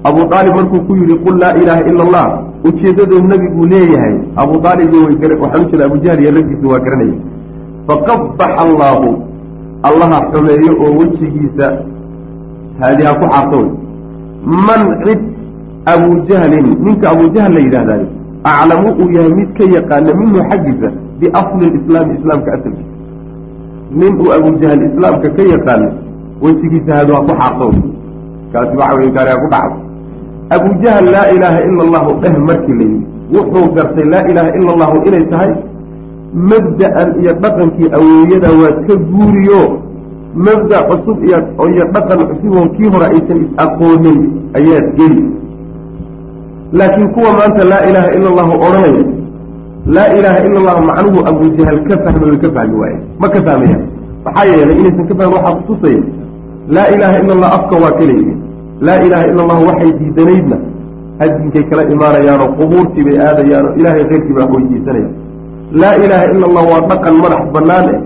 abu aalib markuu ku yihi qul laa ilaaha ila allah ujeedaduu nebiguu leeyahay. Abu aalib waxaan u jeeda abu jahl iyo raggiisa waa garanaya faqabaxa allaahu allaha xumeeyo oo wejigiisa haadiha ku xaarto wey man cid abu jahlin ninka abu jahl la yidhahdaay aclamu uu yahay mid ka yaqaana minhu xaggiisa biasli lislaami islaamka asalkiisa nin uu abu jahl islaamka ka yaqaano wejigiisa haadiha ku xaarto kaasi waxa wey gaariga ku dhacdo abu jahl laa ilaaha ila allahu dheh markii la yidhi wuxuu gartay laa ilaaha ila allahu inay tahay mabda-an iyo dhaqankii awowyada waad ka guuriyo mabda cusub iyo dhaqan cusub oo kii hore aysan is-aqoonin ayaad geli laakiin kuwa maanta laa ilaaha ila allahu odhanaya laa ilaaha ila allahu macnuhu abu jahl ka fahma way ka fahmi waaye ma ka fahmayaan maxaa yeelay inaysan ka fahmin waxaa kutusaya laa ilaaha ila allah afka waa kaleyihi laa ilaaha ila allahu waxay diidanaydna hadinkay kala imaanayaanoo qubuurtii bay aadayaanoo ilaahay keyrkii baa weydiisanayaan laa ilaaha ila allah waa dhaqan madax bannaan eh.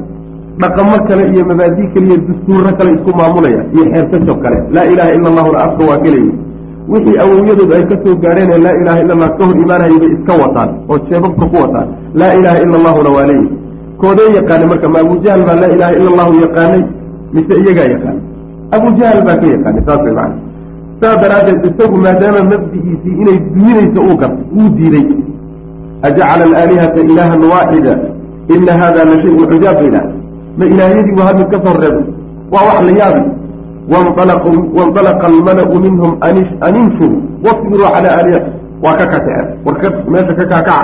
Dhaqamo kale iyo mabaadi kale iyo dastuurro kale isku maamulaya iyo xeertajo kale. Laa ilaha ila allahuna afka waa kaleyihi wixii awowyadoodu ay ka soo gaadheen laa ilaha illa allah ka hor imaanayay bay iska wataan oo jeebabka ku wataan. Laa ilaha ila allahuna waa leeyihi koodee yaqaanay marka ma abu jahl baa laa ilaha ila allahu yaqaanay? Mise iyagaa yaqaanay? Abu jahl baa ka yaqaanay saas way macana saa daraaddeed isagu maadaama mabdigiisii inay duminayso uu gartay uu diiday ajacala alaalihata ilaahan waaxida ina hada la shay-un cujaab ba ilaah ma ilaahyadii waa hadmid ka soo reebay? Waa wax la yaabi waindalaqa almala-u minhum an inshuru wasbiruu calaa aalihati waa ka kaceen warka meesha ka kaakaca.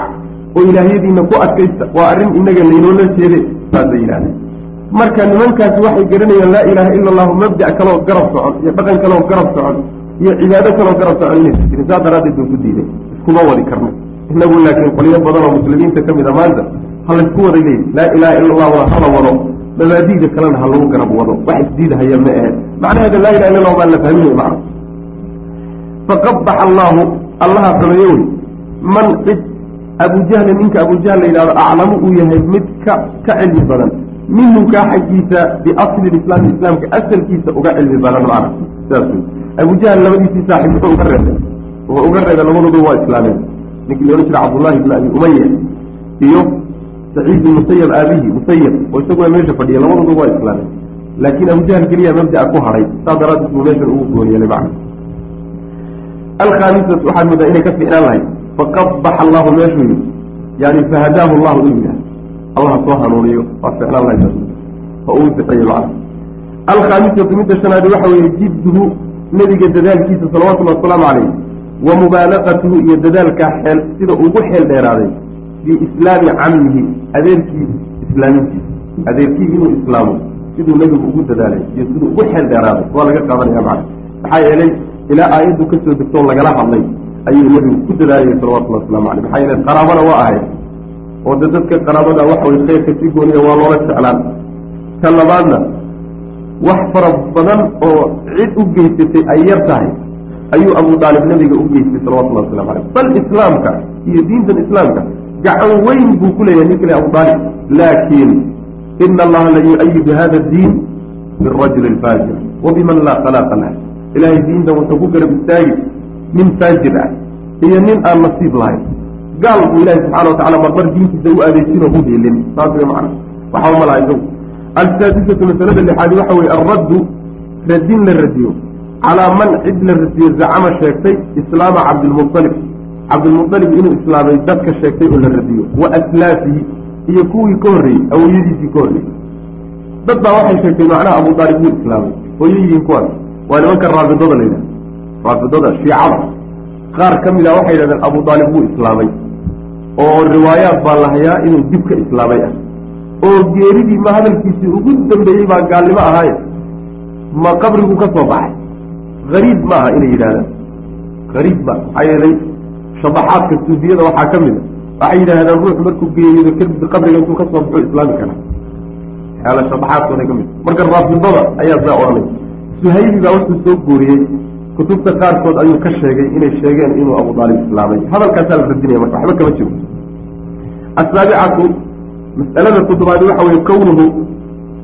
oo ilaahyadiina ku adkaysta. waa arrin inaga laynoola jeede saasay yidhahdeen marka nimankaasi waxay garanayaan laa ilaaha ila allahu mabda' kaloo garab socon iyo dhaqan kaloo garab socon iyo cibaado kaloo garab socon inaysa jirin saas daraaddeed baan ku diiday. iskuma wadi karno. inagu laakiin qolyo badan oo muslimiinta ka mid a maanta ha laysku waday leeyi laa ilaha ila allah waa hala wado mabaadi'da kalena ha lagu garab wado. Wax isdiidahaya ma ahe macnaheeda laa ilaha illa allah baan la fahminay macna faqabax allaahu allaha xumeeyo wey man cid abujahli ninka abujahl la yidhahdo aclamu uu yahay mid ka ka cilmi badan. Minhu kaa xaggiisa biasli islaami islaamka asalkiisa uga cilmi badan macna sidaas wey abujahl labadiisii saaxib muxuu uga reebay. Wuxuu uga reebay labadoodu waa islaameen. Ninkii la odhan jira cabdullahi bn abi umaya iyo saciid bin musayab aabihi musayab oo isaguna meesha fadhiya labadoodu waa islaameen laakiin abujahl keliya mabda'a ku hadhay saas daraaddeed buu meeshan ugu goonyeelay macna alkhaamisatu waxaad moodaa inay ka fiicnaan lahayd. Faqabaxa allahu meeshuu yidhi yani fahadaahu llahu inuu yidhaha soo hanuuniyo waa ficlaan lahayd oo uu bixiyey macna alkhaamisatu midda shanaadi waxa weeye jidduhu nebiga dadaalkiisa salawatullhi wasalaamu calayh wa mubaalaqatuhu iyo dadaalkaa xeel sida ugu xeel dheeraaday fii islaami cammihi adeerkii islaamintiisa adeerkii inuu islaamo siduu nebigu ugu dadaalay iyo siduu ugu xeel dheeraaday waa laga qaadanaya macna maxaa yeelay ilaa aayaddu ka soo degtoo lagala hadlay ayuu nebigu ku dadaalayay salawatullhi waslamu caleyh maxaa yeele qaraabana waa ahayd oo de dadka qaraabada waxa way khayrka si gooniya waa loola jeclaan. Ka labaadna wax fara badan oo cid u geysatay ay yar tahay ayuu abu daalib nabiga u geystay salawatullahi waslamu caleyh bal islaamka iyo diintan islaamka gacan weyn buu ku leeyahay nin kale abu daalib laakiin ina allaha la yu-ayidu hada diin birajuli alfaajir wa biman laa kalaaqa lah. Ilaahay diintan wuxuu ku garab istaagi nin faajir ah iyo nin aan nasiib lahayn. Gaal buu ilaahi subxana watacala marmar diintiisa u adeejinoo u helin. Saas way macna waxaa umalaha isagu. Alsaadisatu masalada lixaadi waxa weye alraddu radin la radiyo. Calaa man cid la radiyo zacama sheegtay islaama cabdilmualib cabdilmualib inuu islaamay dadka sheegtay oo la radiyo. Wa aslaafihi iyo kuwii ka horreeyey awoyadiisii ka horreeyey dad baa waxay sheegtay macnaha abu daalib wuu islaamay hooyoyihiin kuwaas. Waa nimanka raafidada la yidhaha raafidada shiicada. Qaar ka mid a waxay yidhahdeen abu daalib wuu islaamay oo riwaayaad baa la hayaa inuu dib ka islaamay ah. Oo geeridii ma hadalkiisii ugu dambeeyey baa gaalnimo ahaaye ma qabrigu ka soo baxay? Hariib ma aha inay yidhahdaan hariib ma maxaa yeelay shabaxaadka suufiyada waxaa ka mid a. Waxay yidhaahdaan ruux markuu geeriyodo kadib qabriga intuu ka soo baxo islaami karaa waxyaala shabaxaadkooda ka mid marka raafidada ayaa saa odhanay suhaybi baa wuxuu soo guuriyey. Kutubta qaarkood ayuu ka sheegay inay sheegeen inuu abu daalib islaamay. Hadalkaasaa la radinaya marka waxba kama jiro. Asaabicatu mas'alada toddobaadi waxa weye kownuhu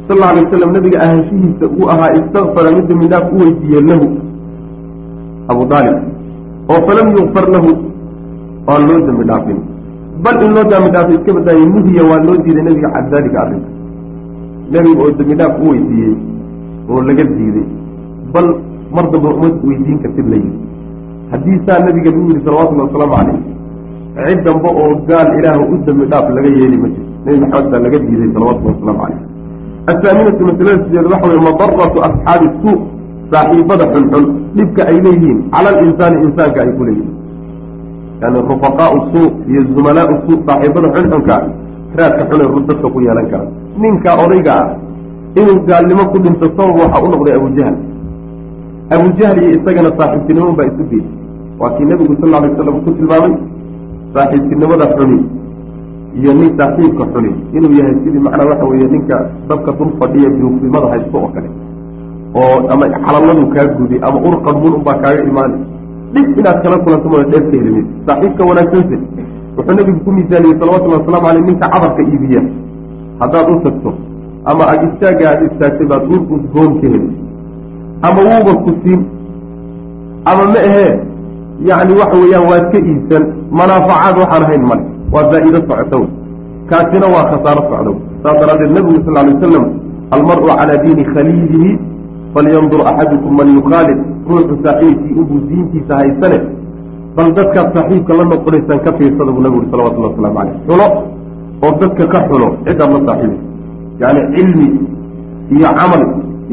sal alla alay waslam nabiga ahaanshihiisa uu ahaa istakfara mid dembi dhaaf u weydiiye lahu abu daalib oo falam yukfar lahu aan loo dembi dhaafin. Bal in loo dembi dhaafay iska badaaye nuhiya waa loo diiday nabiga can daalika arrinka nebiga oo dembi dhaaf u weydiiyey oo laga diiday. Bal mar damba umad weydiin kartid la yidhi. Haddii saa nabiga lu yihi salawatullahi wasalaamu calayh cid dambe oo gaal ilaah u dembi dhaaf laga yeeli ma jirto nebi maxamed baa laga diiday salawatullahi wasalaamu calayh. Athaaminatu masalada sideed waxa weye madaratu asxaabi suu saaxiibada xunxun dhibka ay leeyihiin cala alinsaani insaanka ay ku leeyihiin yani rufaqaau suu iyo zumalaau suu saaxiibada xunxunka raadka xune dadka ku yeelan kara. Ninka odayga ah inuu gaalnimo ku dhinto sabab waxaa u noqday abujahl abujahl iyo isagana saaxiibtiniman baa isu geysay waa kii nebigu sal alay slam ku tilmaamay saaxiibtinimada xuni iyo nin saaxiibka xuni. Inuu yahay sidii macnaa waxa weeye ninka dabka dul fadhiya duufnimada haysto oo kale oo ama calaladu kaa gudi ama urqadmun unbaa kaaga imaanay dhib inaad kala kulanto mada dheef ka helimaysa saaxiibka wanaagsanse wuxuu nebigu ku miisaaliyey salawatullhi waslamu aleyh ninka cadarka iibiya. Haddaad u tagto ama ag istaagga aad istaagtay baad ur udgoon ka heli. Ama wuuba ku siin ama ma ahee yacni waxa weeyaan waad ka iibsan manaafacaad waxaan ahayn male. Waa faa'iido socotow kaasina waa khasaaro socdow saas daraaddeed nabigu sal alay wasalam almar-u calaa diini khaliilihi falyandur axadukum man yukhaalid ruuxu saaxiibkii inbuu diintiisa haysane bal dadkaad saaxiibka la noqonaysaan ka fiirsada buu nabigu uri salawatullah waslamu caleyh xulo oo dadka ka xulo cidaad la saaxiibaysa yacni cilmi iyo camal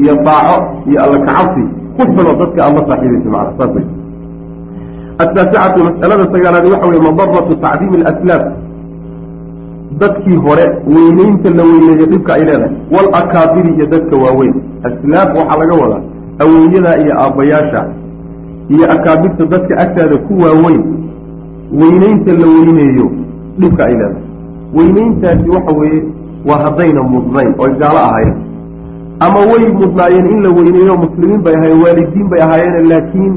iyo daaco iyo alla kacabsi ku xulo dadka aad la saaxiibaysa macana saas way ataasicatu mas'alada sagaalaadi waxa weye madaratu tacdiimi alaslaaf dadkii hore weyneynta la weyneeyo dhibka ay leedahay wal akaabiri iyo dadka waaweyn aslaaf waxaa laga wadaa awowyadaa iyo aabbayaasha iyo akaabirta dadka agtaada ku waaweyn. Weyneynta la weyneeyo dhibka ay leedahay. Weyneyntaasi waxa weeye waa haddayna mudnayn oy gaalo ahaayeen ama way mudnaayeen in la weyneeyo muslimiin bay ahaayeen waalidiin bay ahaayeen laakiin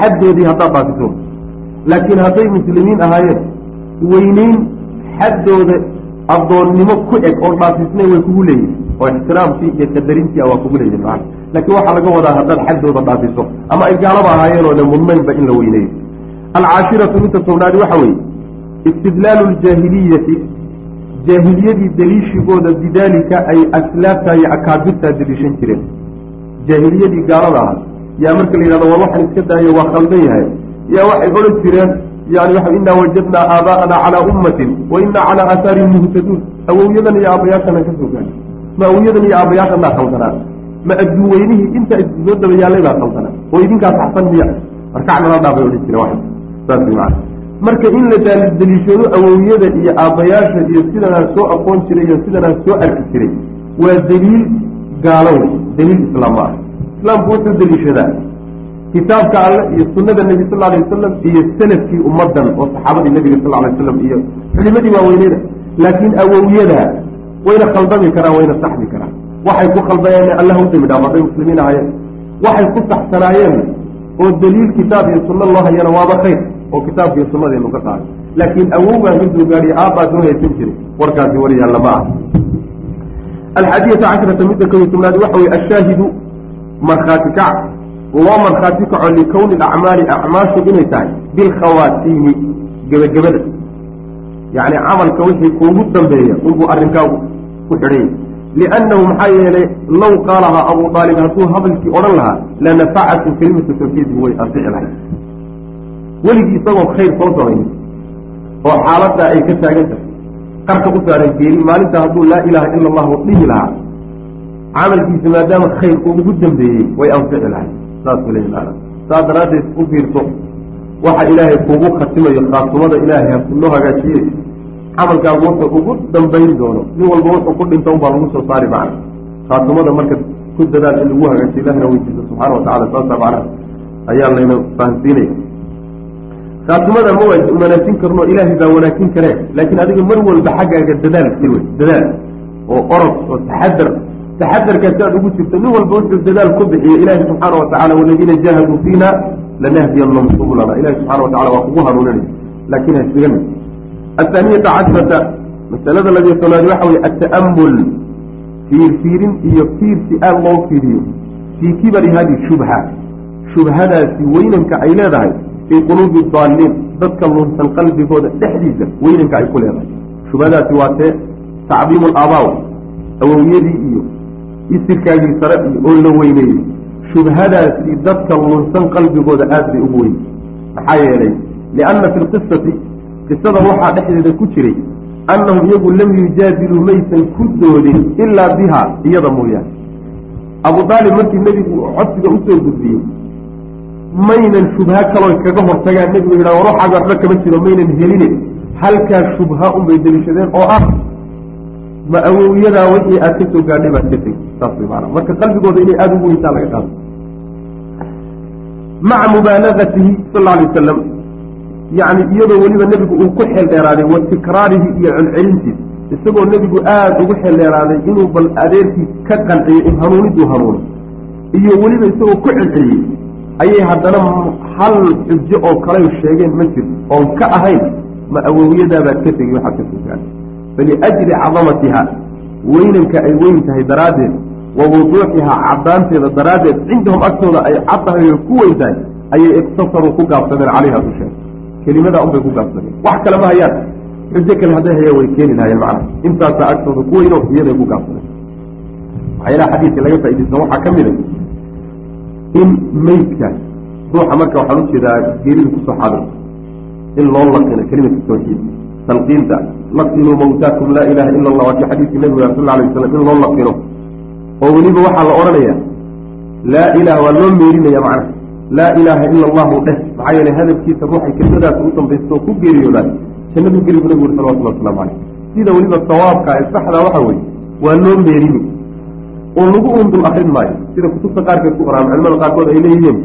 xaddoodii haddaad dhaafiso laakiin hadday muslimiin ahaayeen weyneyn xaddooda addoonnimo ku eg oo dhaafisnay way kugu leeyihiin oo ixtiraamkii iyo qadarintii waa kugu leeyihiin maana laakiin waxaa laga wadaa haddaad xaddooda dhaafiso ama ay gaalaba ahaayeenoo le mudnaynba in la weyneeyo. Alcaashiratu midka tobnaadi waxa weeye istidlaalu ljaahiliyati jaahiliyadii daliishigooda bidaalika ay aslaabta iyo akaabirtaa daliishan jireen. Jaahiliyadii gaalada ahaa. Yaa marka la yidhahdo war waxaan iska daayo waa khaldan yahay. Yaa waxay odhan jireen yani waxa inaa wajadnaa aabaa'ana calaa ummatin wa inaa calaa aahaarihim muhtaduun awowyadan iyo aabbayaashanaan ka soo gaadhay ma awowyadan iyo aabbayaashanaa khaldanaa ma adduun weynihii intaa daba yaallay baa khaldanaa oo idinkaas axsan miya. Markacnala dhaabay odhan jireen wa marka in la daliishado awowyada iyo aabbayaasha iyo sidanaa soo aqoon jiray iyo sidanaa soo arki jiray waa daliil gaalo wey daliil islaam ma ah. Islaamku wuxuu daliishadaa kitaabka alle iyo sunada nebi sal alay wasalam iyo salafkii ummadan oo saxaabadii nebiga sal alay waslam iyo culimadii waaweyneda laakiin awowyada wayna khaldami karaan wayna saxmi karaan. Waxay ku khaldayeen allah u dembi dhaaf hadday muslimiin ahaayeen. Waxay ku saxsanaayeen oo daliil kitaab iyo sunno loo hayana waaba khayr oo kitaabka iyo sunnadeenu ka qaaday laakiin awowgaan ka soo gaadhiya aabbaa soo haysan jiray warkaasi war yaalla ma ah alxaadiyata cashrata midda kow iyo waxa weye ashaahidu markhaati kac loo markhaati kaco likowni acmaali acmaashu inay tahay bilkhawaatiimi gebagabada. Yacni camalka wixii kuugu dambeeya unbuu arrinkaagu ku xidhan yahy liannahu maxaa yeelay low qaalahaa abuu aalib hadduu hadalkii odhan lahaa lanafacatu kelimatu tawxiidi way anfici lahay weligii isagoo khayr soo samaynin oo xaaladdaa ay ka taagan tahay qarka u saaran geeri maalintaa hadduu laa ilaaha ila allahu dhihi lahaa camalkiisa maadaama khayr uu ugu dambeeyey way anfici lahay saasuu leeyi maana saas daraaddeed u fiirso waxa ilaahay kuugu khatimayo khaatumada ilaahay hakunoo hagaajiye camalkaagu wuxuu ugu dambayn doono. Nin walba wuxuu ku dhinta unbaa lagu soo saari macna khaatumada marka ku dadaal in lagu hagaajiyo ilahina weydiisa subxaana wa tacala saasa macnaha ayaa layna fahansiinaya khaatumada ma wanaajin karno ilaahay baa wanaajin karee. Laakiin adiga mar walba xaggaaga dadaal jir wey dadaal oo orod oo taxadar taxadarkaasi aad ugu jirto nin walba wuxuu dadaal ku bixiyo ilaahi subxaana wa tacala waladiina jaahaduu fiina lanahdiyanahum subulana ilahi subxana wa tacala waa kugu hanuuninaya laakiin hasfigan athaaniyata cashrata masalada labiyo tobnaad waxa weye ata'amul fiirfiirin iyo fiirsi aad loo fiiriyo fii kibari hadi shubha shubhadaasi weynanka ay leedahay fii quluubi daaliin dadka lunsan qalbigooda dhexdiisa weynanka ay ku leedahay shubhadaasi waa tee tacdiimu alaabaaw awowyadii iyo isirkaagii sare iyo oo la weyneeyey shubhadaasi dadka lunsan qalbigooda aad bay ugu weyn maxaa yeelay lianna fi lqisati qisada waxaa dhexdeeda ku jiray annahum iyagu lam yujaadiluu maysan ku doodin ilaa biha iyada mooyaane. Abu daalib markii nebigu codsiga u soo gudbiyey maynan shubha kaloo kaga hortagaan nebigu yidhah war waxaaga waxba kama jiro maynan heline. Halkaa shubha unbay deliishadeen oo ah. Ma awowyadaa wixii aad ka soo gaadhay baad ka tegi saas way maanaa marka qalbigooda inay aada ugu weyntaa laga qaado maca mubaalagatihi sal alla alay wasalam yacni iyadoo weliba nebigu uu ku xeel dheeraaday wa tikraarihi iyo celcelintiis isagoo nebigu aada ugu xeel dheeraaday inuu bal adeerkii ka qanciyo in hanuuniduu hanuuno iyo weliba isagoo ku celceliyey ayay haddana hal xujo oo kaley sheegeen ma jir. Oon ka ahayn ma awowyadaabaad ka tegi waxaad ka soo gaadhay. Faliajli cadamatiha weynanka ay weyn tahay daraaddeed wa wuduuxihaa caddaanteeda daraaddeed cindahum agtooda ay cad tahay oy ku weyn tahay ayay iktasaruu ku gaabsadeen calayha dusheeda kelimadaa unbay ku gaabsadeen. Wax kale ma hayaan. Xujo kale hadday hayaan way keeni lahayeen macnaha intaasaa agtooda ku weyno iyaday ku gaabsadeen. Waxyaalaha xadiidka laga faaidaysta waxaa ka mid a in meydka ruuxa marka waxaan u jeedaa geerida ku soo xaadir in loo laqino kelimatu tawxiid. Talqiinta laqinuu mawtaakum laa ilaha ila allah waa kii xadiidkii nabiga sal la alay waslam in loo laqino oo weliba waxaa la odhanaya laa ilaha waa loo meerinaya macnaha laa ilaaha ila allahu dheh. Maxaa yeelay hadalkiisa ruuxay kelimadaas u dambaysta oo ku geeriyoodaay jannadu geli bu nabigu uri salawatullah waslamu caleyh sida weliba sawaabka ee saxdaa waxa weeye waa loo meerini oo lagu undul akrin maayo. Sida kutubta qaarkeed ku qoraan culimada qaarkood ay leeyihiin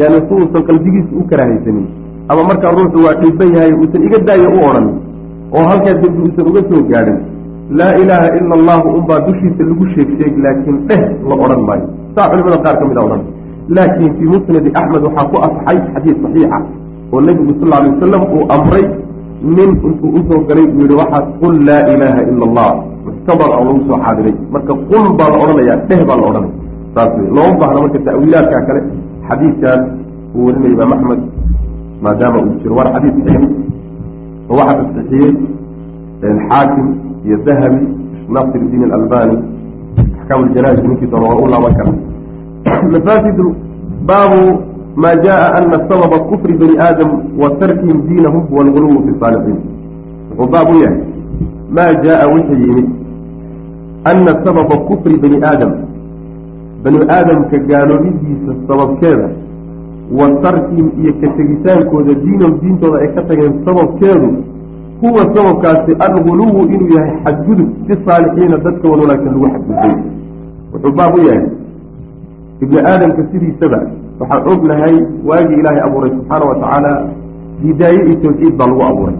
yani si uusan qalbigiisa u karaahaysanin ama markaa ruuxu waa dhiban yahay uusan iga daaya u odhanin oo halkaa dembi uusan uga soo gaadhin laa ilaaha ila allahu unbaa dushiisa lagu sheeg sheeg laakiin dheh la odhan maayo. Saa culimada qaar ka mid a odhan laakiin fii musnadi axmed waxaa ku asaxay xadiid saxiixa oo nebigu sal alay wasalam uu amray nin intuu u soo galay uu yihi waxaad qul laa ilaaha ila allah. Muxtabar oo lagu soo xaadiray marka qul baa la odhanaya dheh baa la odhanaya. Saas wey looma baahna marka ta'wiilaadka kale xadiidkaas uu warinaya imaam axmed maadaama uu jiro. Waana xadiid saxiix oo waxaa tasxiixiyey xaakim iyo dahabi nasir diin alalbani axkaam ljanaais ninkii doona waa u laaban kara mafaasid baabu maa jaa ana sababa kufri bani aadam wa tarkihim diinahum waalguluwu fi saalixiin wuxuu baab u yahay maa jaa wuxuu yimid ana sababa kufri bani aadam bani aadamka gaaloobidiisa sababkeeda wa tarkihim iyo ka tegitaankooda diinahum diintooda ay ka tageen sababkeedu huwa sababkaasi alguluwu inuu yahay xadgudub fi saalixiina dadka wanwanaagsan lagu xadgudbay wuxuu baab u yahay ibni aadamka sidiisaba waxaan ognahay waagii ilaahay abuuray subxaana wa tacaala hidaaye iyo tawxiid baa lagu abuuray.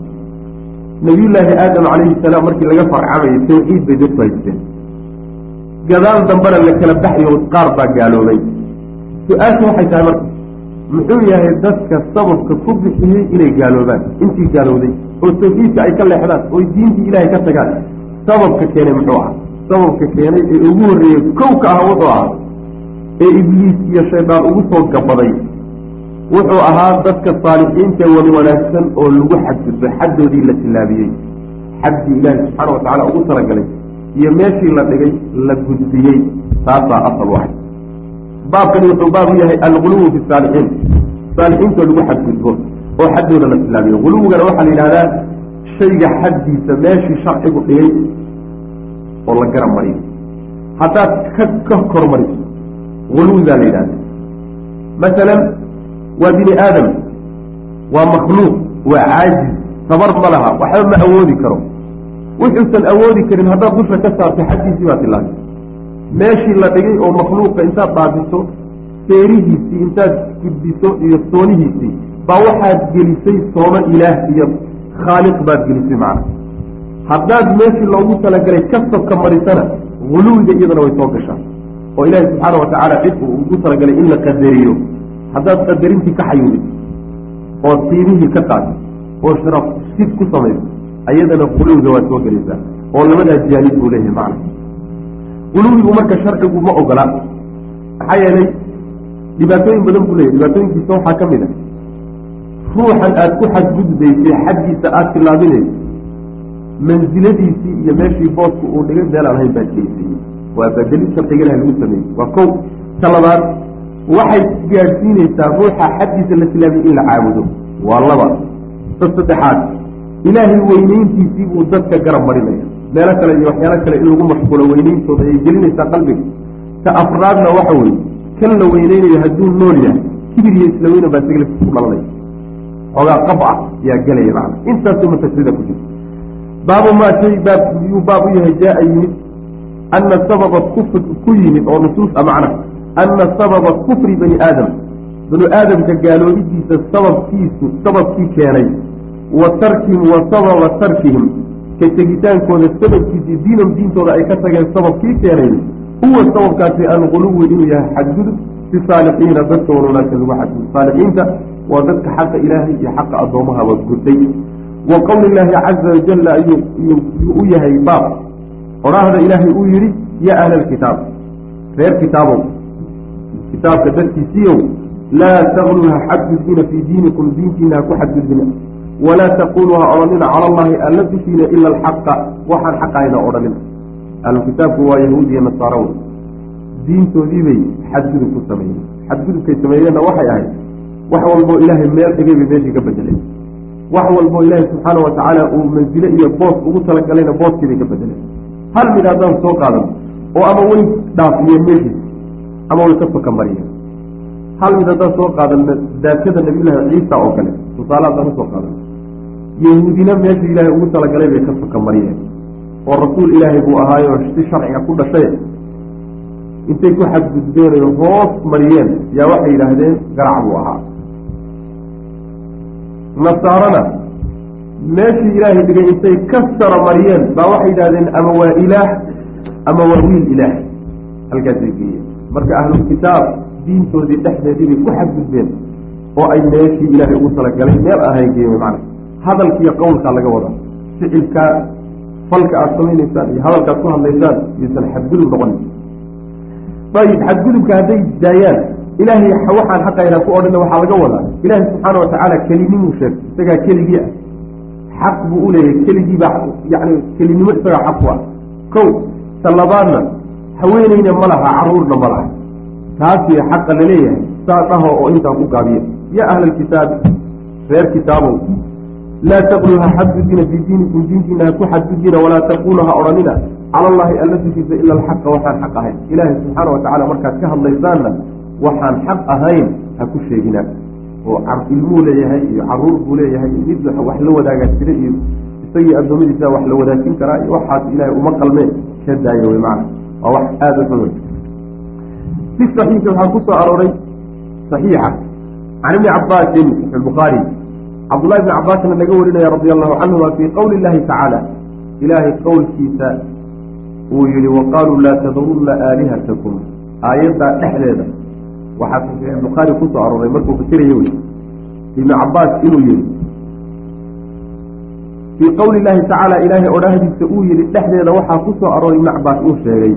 Nabiyullaahi aadam calayhi salaam markii laga farcamayay tawxiid bay dadku haysteen gadaal dambena la kala baxayo qaar baa gaaloobay. Su'aasha waxay tahay marka muxuu yahay dadka sababka ku bixiyey inay gaaloobaan intii gaalowday oo tawxiidka ay ka leexdaan oo diintii ilaahay ka tagaan sababka keenay muxuu ah sababka keenay ee ugu horreeyey kow ka ah wuxuu ahaa ee ibliis iyo shaydaan ugu soo gabaday wuxuu ahaa dadka saalixiinta wan wanaagsan oo lagu xadgudbay xaddoodii la tillaabiyey. Xaddii ilaahi subxaana wa tacala ugu talagalay iyo meeshii la dhigay la gudbiyey. Taasaa asal u ahay baabkani wuxuu baab u yahay alguluwu fi saalixiin. Saalixiinta lagu xadgudbo oo xaddooda la tilaabiyo guluwigana waxaa la yidhahdaa shayga xaddiisa meeshii sharcigu dhigay oo la garab mariyo. Haddaad ka ka kormariso guluwi baa la yidhahda masalan waa bini aadam waa makhluuq waa caajiz tabar ma laha waxba ma awoodi karo wuxuusan awoodi karin haddaad dusha ka saarto xaddiisii baa tilaabisa meeshii la dhigay oo makhluuqa intaad dhaafiso seerihiisii intaad gudbiso iyo soonihiisii baa waxaad gelisay soono ilaah iyo khaaliq baad gelisay macna haddaad meeshii loogu talagalay ka soka marisana guluwiga iyadana way soo gashaa oo ilaahi subxaana wa tacaala cid uu ugu talagalay in la qadariyo. Haddaad qadarintii ka xayuubiso oo tiimihii ka qaadi oo sharaf sid ku samayso ayadana guluwiga waad soo gelaysaa oo labadaa jaanib buu leeyahay macna. Guluwigu marka sharcigu ma ogola maxaa yeelay dhibaatooyin badan buu leeyahy dhibaatooyinkiisa waxaa ka mid a ruuxan aada ku xadgudbaysay xaggiisa aada tilaabinayso mansiladiisii iyo meeshii boosku uu dhigay meel aan ahayn baad geysay waa badeli sharciga ilahi lagu sameeyey. Waa kow. Ta labaad waxay gaadhsiinaysaa ruuxa xaddiisa la tilaabiyey in la caabudo. Waa laba. Ta saddexaad ilaahay weyneyntiisii buu dadka garab marinaya. Meelo kale iyo waxyaalo kale in lagu mashquulo weyneyntooda ayay gelinaysaa qalbiga. Ta afraadna waxa weeye kan la weyneynayo hadduu nool yahay kibir iyo isla weyna baa sigla ku dhalanaya. Xoogaa qab ah yaa gelaya macna. Intaasuu mafasrida ku jirta baabu maa shay baab yuu baab u yahay jaa-a yimid ana sababa kufr ku yimid oo nusuus a macna ana sababa kufri bani aadam banu aadamka gaaloobidiisa sababkiisu sababkii keenay wa tarkihim wa sababa tarkihim ka tegitaankooda sababkiisii diinam diintooda ay ka tageen sababkii keenay huwa sababkaasi alguluwi inuu yahay xadgudub fi saalixiina dadka wan wanaagsan lagu xadgudub saalixiinta waa dadka xaqa ilaahay iyo xaqa addoommahaba gutay wa qowli illaahi caza wajalla ayuu u yahay baab odhaahda ilaahay uu yidhi yaa ahla alkitaab reer kitaabow kitaabka darkiisiiyow laa tagluu ha xadgudbina fii diinikum diintiina ha ku xadgudbina. Walaa taquluu ha odhanina cala allahi alla dushiina ila alxaqa waxaan xaqahayna odhanina. Ahlukitaabku waa yahuud iyo nasaaraw. Diintoodiibay xadgudub ku sameeyeen. Xadgudubkay sameeyeenna waxay ahayd wax walboo ilaahay meel dhigay bay meeshii ka bedeleen wax walboo ilaahay subxaana wa tacaala uu mansile iyo boos ugu talagalayna booskiibay ka bedeleen hal mid haddaan soo qaadan oo ama way dhaafiyeen meeshiis ama way ka soka mariyeen hal mid haddaan soo qaadanna daakada nabiyullaahi ciisa oo kale tusaale haddaan u soo qaadan yahuudina meeshii ilaahay ugu talagalay bay ka soka mariyeen oo rasuul ilaahay buu ahaayo si sharciga ku dhashay intay ku xadgudbeen oy hoos mariyeen yaa waxay yidhaahdeen garac buu ahaa. Nasaarana meeshii ilaahay dhigay intay ka sara mariyeen baa waxay yidhahdeen ama waa ilaah ama waa wiil ilaah halkaasay geeyeen. Marka ahlulkitaab diintoodii dhexdeedii bay ku xadgudbeen oo ay meeshii ilaahay ugu talagalay meel ahayn geeyen macna hadalkiiyo qowlkaa laga wadaa ficilkaa falka aada samaynaysaan iyo hadalkaad ku hadlaysaan iyuusan xadgudub noqonin. Ayib xadgudubka hadday daayaan ilaahay waxaan xaqayna ku odhana waxaa laga wadaa ilaahay subxaana watacaala kelinimuu sheegay isagaa keligii ah xaq buu u leeyahay keligii baa yani kelinimo isagaa xaq ku ah kow ta labaadna haweeneyna ma laha caruurna ma laha. Taasi xaqa la leeyahay saa dhaho oo intaa ku gaabiya ya ahla alkitaabi reer kitaabow laa taqluu ha xadgudina fii diinikum diintiina ha ku xadgudina walaa taquulu ha odhanina. Cala allahi alla dushiisa ila alxaqa waxaan xaq ahayn. Ilaahay subxaana watacaala markaad ka hadlaysaanna waxaan xaq ahayn ha ku sheegina oo ilmuu leeyahay iyo carruur buu leeyahay iyo mid wax la wadaagaa jira iyo isagii addoommadiisa wax la wadaajin karaa iyo waxaas ilaahay uma qalmeen ka daaya wey macana waa wax aada u xun wey fi saxiixi waxaa ku arooray saxiixa. Can ibni cabaasin bukhaari cabdullahi ibni cabbaasna laga warinaya radia allahu canhuma fii qowli illahi tacaala ilaahay qowlkiisa uu yihi waqaaluu laa tadurunna aalihatakum. Aayaddaa dhexdeeda waxaa saxiix bukhaari ku soo arooray markuu fasirayo wey ibnu cabbaas inuu yihi fii qowli illahi tacaala ilaahay odhaahdiisa uu yihi dhexdeeda waxaa ku soo arooray ibnu cabbaas uu sheegay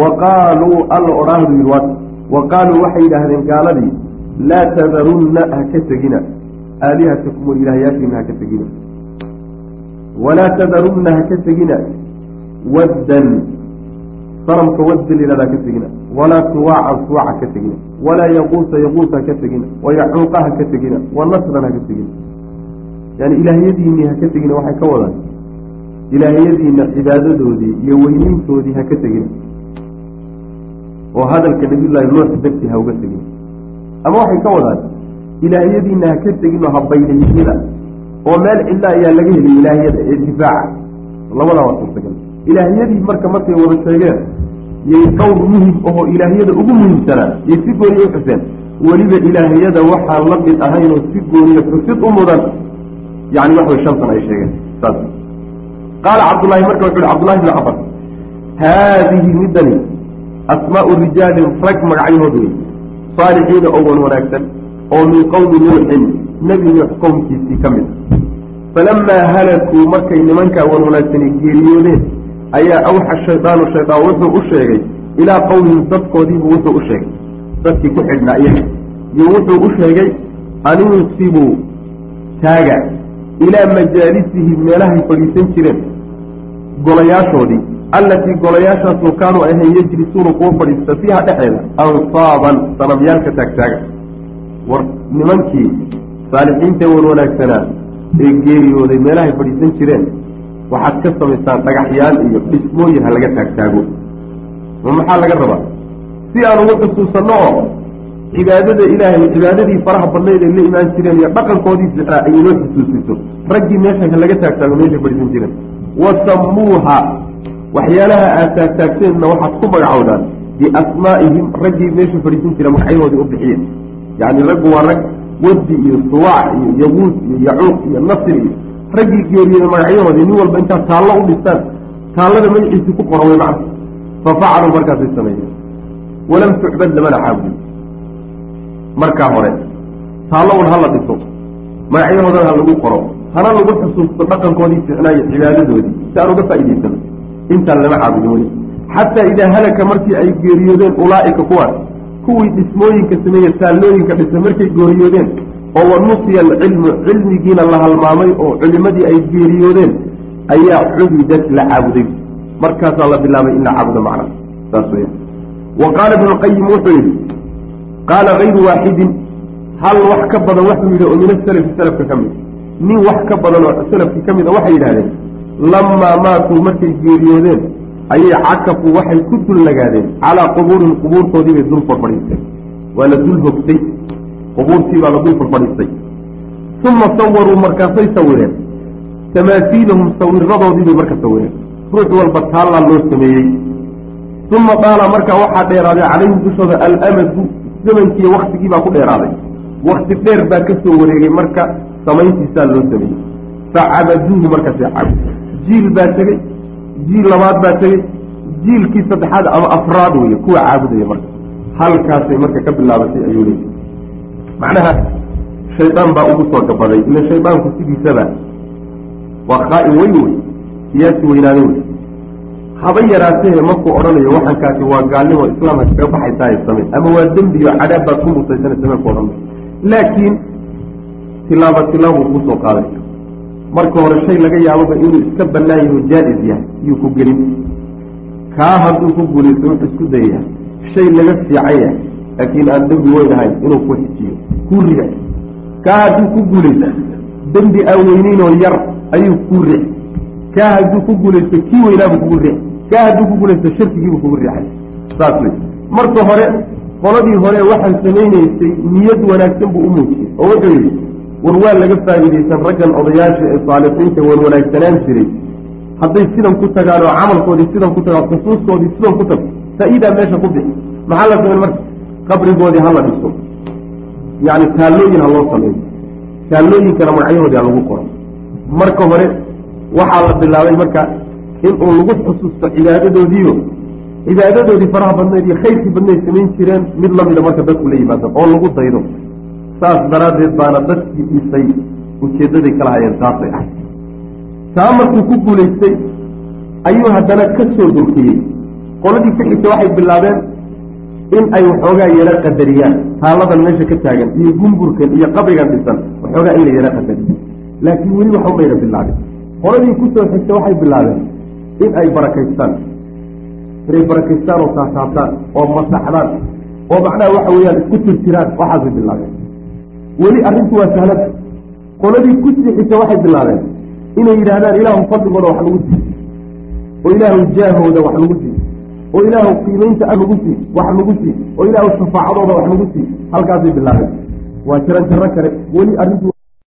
wa qaaluu alla odhaahdu yihi waat wa qaaluu waxay yidhaahdeen gaaladii laa tadarunna ha ka tegina aalihatakum war ilaahyaashiina ha ka tegina walaa tadarunna ha ka tegina waddan sanamka wadda layihahda ha ka tegina. Walaa suwaacan suwaaca ka tegina. Walaa yaquusa yaquusa ka tegina. Wa yacuuqa ka tegina. Wa nasran ha ka tegina. Yani ilaahyadiinii ha ka tegina waxay ka wadaan. Ilaahyadiina cibaadadoodii iyo weyniintoodii ha ka tegina. Oo hadalka nabiyullaahi nuux dartii ha uga tegin. Ama waxay ka wadaan ilaahyadiina ha ka tegin oo ha baydhaysnida oo meel cidla ayaa laga heliyay ilaahyada ee difaaca. Labadaa waa suurtagal ilaahyadii marka markay wada sheegeen yay qowr muhiim ahoo ilaahyada ugu muhiimsanaa yay si gooniya u xuseen. Weliba ilaahyada waxaan la mid ahayn oo si gooniya xusid u mudan. Yani wax way shantan ay sheegeen saas. Qaala cabdullaahi marka wuxu uhi cabdullahi bni cabas haadihi middani asmaau rijaalin rag magacyahood wey saalixiina oo wan wanaagsan oo min qowmi nuuxin nebi nuux qowmkiisii ka mid falamaa halakuu markay nimankaa wan wanaagsani geeriyoodeen ayaa awxa shaydaanu shaydaan wuxuu u sheegay ilaa qowmihim dadkoodiibu wuxuu u sheegay. Dadkii ku xidhnaa iyaga. Iyo wuxuu u sheegay aninsibuu taaga ilaa majaalisihim meelahay fadhiisan jireen golayaashoodii. Allatii golayaashaasoo kaanuu ahayn yejlisuuna kuwa fadhiista fiiha dhexeeda ansaaban sanamyaalka taagtaaga. War nimankii saalixiinta wan wanaagsanaa ee geeriyooday meelahay fadhiisan jireen waxaad ka samaystaan dhagaxyaal iyo dhismooyin ha laga taagtaago. Ma maxaa laga rabaa? Si aan ugu xusuusanno oo cibaadada ilaahay cibaadadii faraha badnayd ay la imaan jireen iyo dhaqankoodii ficraa ay inoo xusuusiso. Raggii meesha ha laga taagtaago meeshay fadhiisan jireen. Wasamuuha waxyaalaha aad taagtaagteenna waxaad ku magacowdaan. Biasmaa'ihim raggii meesha fadhiisan jira magacyahoodii u bixiya yacni raggu waa rag waddi iyo suwaac iyo yaguud iyo yacuuq iyo nasr iyo raggii geeriyooda magacyahoodii nin walba intaad taallo u dhistaan taallada magaciisii ku qoran way macna fafacaluu markaasay sameeyeen. Walam tucbad lamana caabudin markaa hore taallo un hala dhiso. Magacyahoodana ha lagu qoro. Hana lagu xusuusto dhaqankoodii ficnaayo cibaadadoodii. Si aan uga faa'idaysano intaan lama caabudin weli. Xataa idaa halaka markii ay geeriyoodeen ulaa'ika kuwaas kuwii dhismooyinka sameeye taallooyinka dhisay markay geeriyoodeen oo wanusiya alcilmu cilmigiina la halmaamay oo culimadii ay geeriyoodeen ayaa cubidad la caabuday. Markaasaa la bilaabay in la caabudo macna saas weya wa qaala ibnu lqayim wuxuu yidhi qaala hayru waaxidin hal wax ka badan waxuu yidhi oo min asalafi salafka ka mid. Nin wax ka badan oo salafkii ka mid a waxay yidhahdeen lamaa maatuu markay geeriyoodeen ayay cakafuu waxay ku dul nagaadeen calaa qubuurihim qubuurtoodii bay dul fadfadhiisteen waa la dul hogtay qubuurtii baa la dul fadfadhiistay uma sawaruu markaasay sawireen. Tamaasiilahum sawiradoodii bay marka sawireen. Ruux walba taallaa loo sameeyey. Uma daala markaa waxaa dheeraaday calayhim dushooda alamadu zamankiiyo waktigii baa ku dheeraaday. Wakti dheer baa ka soo wareegay marka samayntiisaa loo sameeyey. Facabaduuhu markaasay cabud jiil baa tegey. Jiil labaad baa tegey. Jiilkii saddexaad ama afraad weeye kuwa caabudaya marka. Halkaasay marka ka bilaabatay ayuu leeyahy macnaha shaydaan baa ugu soo gabaday ila shaydaanku sidiisaba. Waa khaa-in weyn wey siyaasi weynaade wey haba yaraatee markuu odhanayo waxankaasi waa gaalnimo islaamka kaga baxaysaay same ama waa dembiyo cadaab baad ku mutaysana sameku odhan laakiin tilaaba tilaabuu ku soo qaadaya marka hore shay laga yaababa inuu iska bannaan yaho jaa-is yahay yuu ku gelin. Kaa hadduu ku guulaysto wuxuu isku dayaya. Shay laga fiican yahay laakiin aan dembi weyn ahayn inuu ku xijiyo kuu riga kaa hadduu ku guulaysto dembi aan weyneynoo yar ayuu kuu rici kaa hadduu ku guulaysto kii weynaabuu kugu rici kaa hadduu ku guulaysto shirkigiibuu kugu riixay. Saas wey marka hore qoladii hore waxaan samaynaysay niyad wanaagsan buu u muujiyey oo wuxuu yidhi war waa laga faa'iidaysan raggan odayaasha ee saalixiinta wan wanaagsanaan jiray. Hadday sidan ku tagaan oo camalkoodii sidan ku tagaan xusuustoodii sidan ku tago faa-iidaa meesha ku bixi. Maxaa la samayn marka qabrigoodii hala dhiso. Yacni taallooyin ha loo sameeyo. Taallooyinkana magacyahoodii ha lagu qoro marka hore waxaa la bilaabay marka inuu lagu xusuusto cibaadadoodiio cibaadadoodii faraha badnayd iyo khayrkii badnayd samayn jireen mid lamida marka dadku la yimaado oo lagu daydo saas daraaddeed baana dadkii dhisay ujeeddaday kala hayeen taasay ahay taa markuu ku guulaystay ayuu haddana ka soo dorkiyey qoladii ku xigta waxay bilaabeen in ay waxoogaa yaro qadariyaan taaladan meesha ka taagan iyo gumburkan iyo qabrigan dhisan waxoogaa in la yaro qadariyo. Laakiin weli waxba mayna bilaabin. Qoladii ku soo xigta waxay bilaabeen in ay barakaystaan. Inay barakaystaan oo taataabtaan oo masaxdaan oo macnaha waxa weeyaan isku tirtiraan waxaasay bilaabeen. Weli arrintu waa sahlada qoladii ku sii xigta waxay bilaabeen. Inay yidhaahdaan ilaahu fadligooda wax lagu sii oo ilaahu jaahooda wax lagu sii oo ilaahu qiimaynta a lagu sii wax lagu sii oo ilaahu shafaacadooda wax lagu sii halkaasay bilaabeen. Waa jaran jaro kale weli arrintu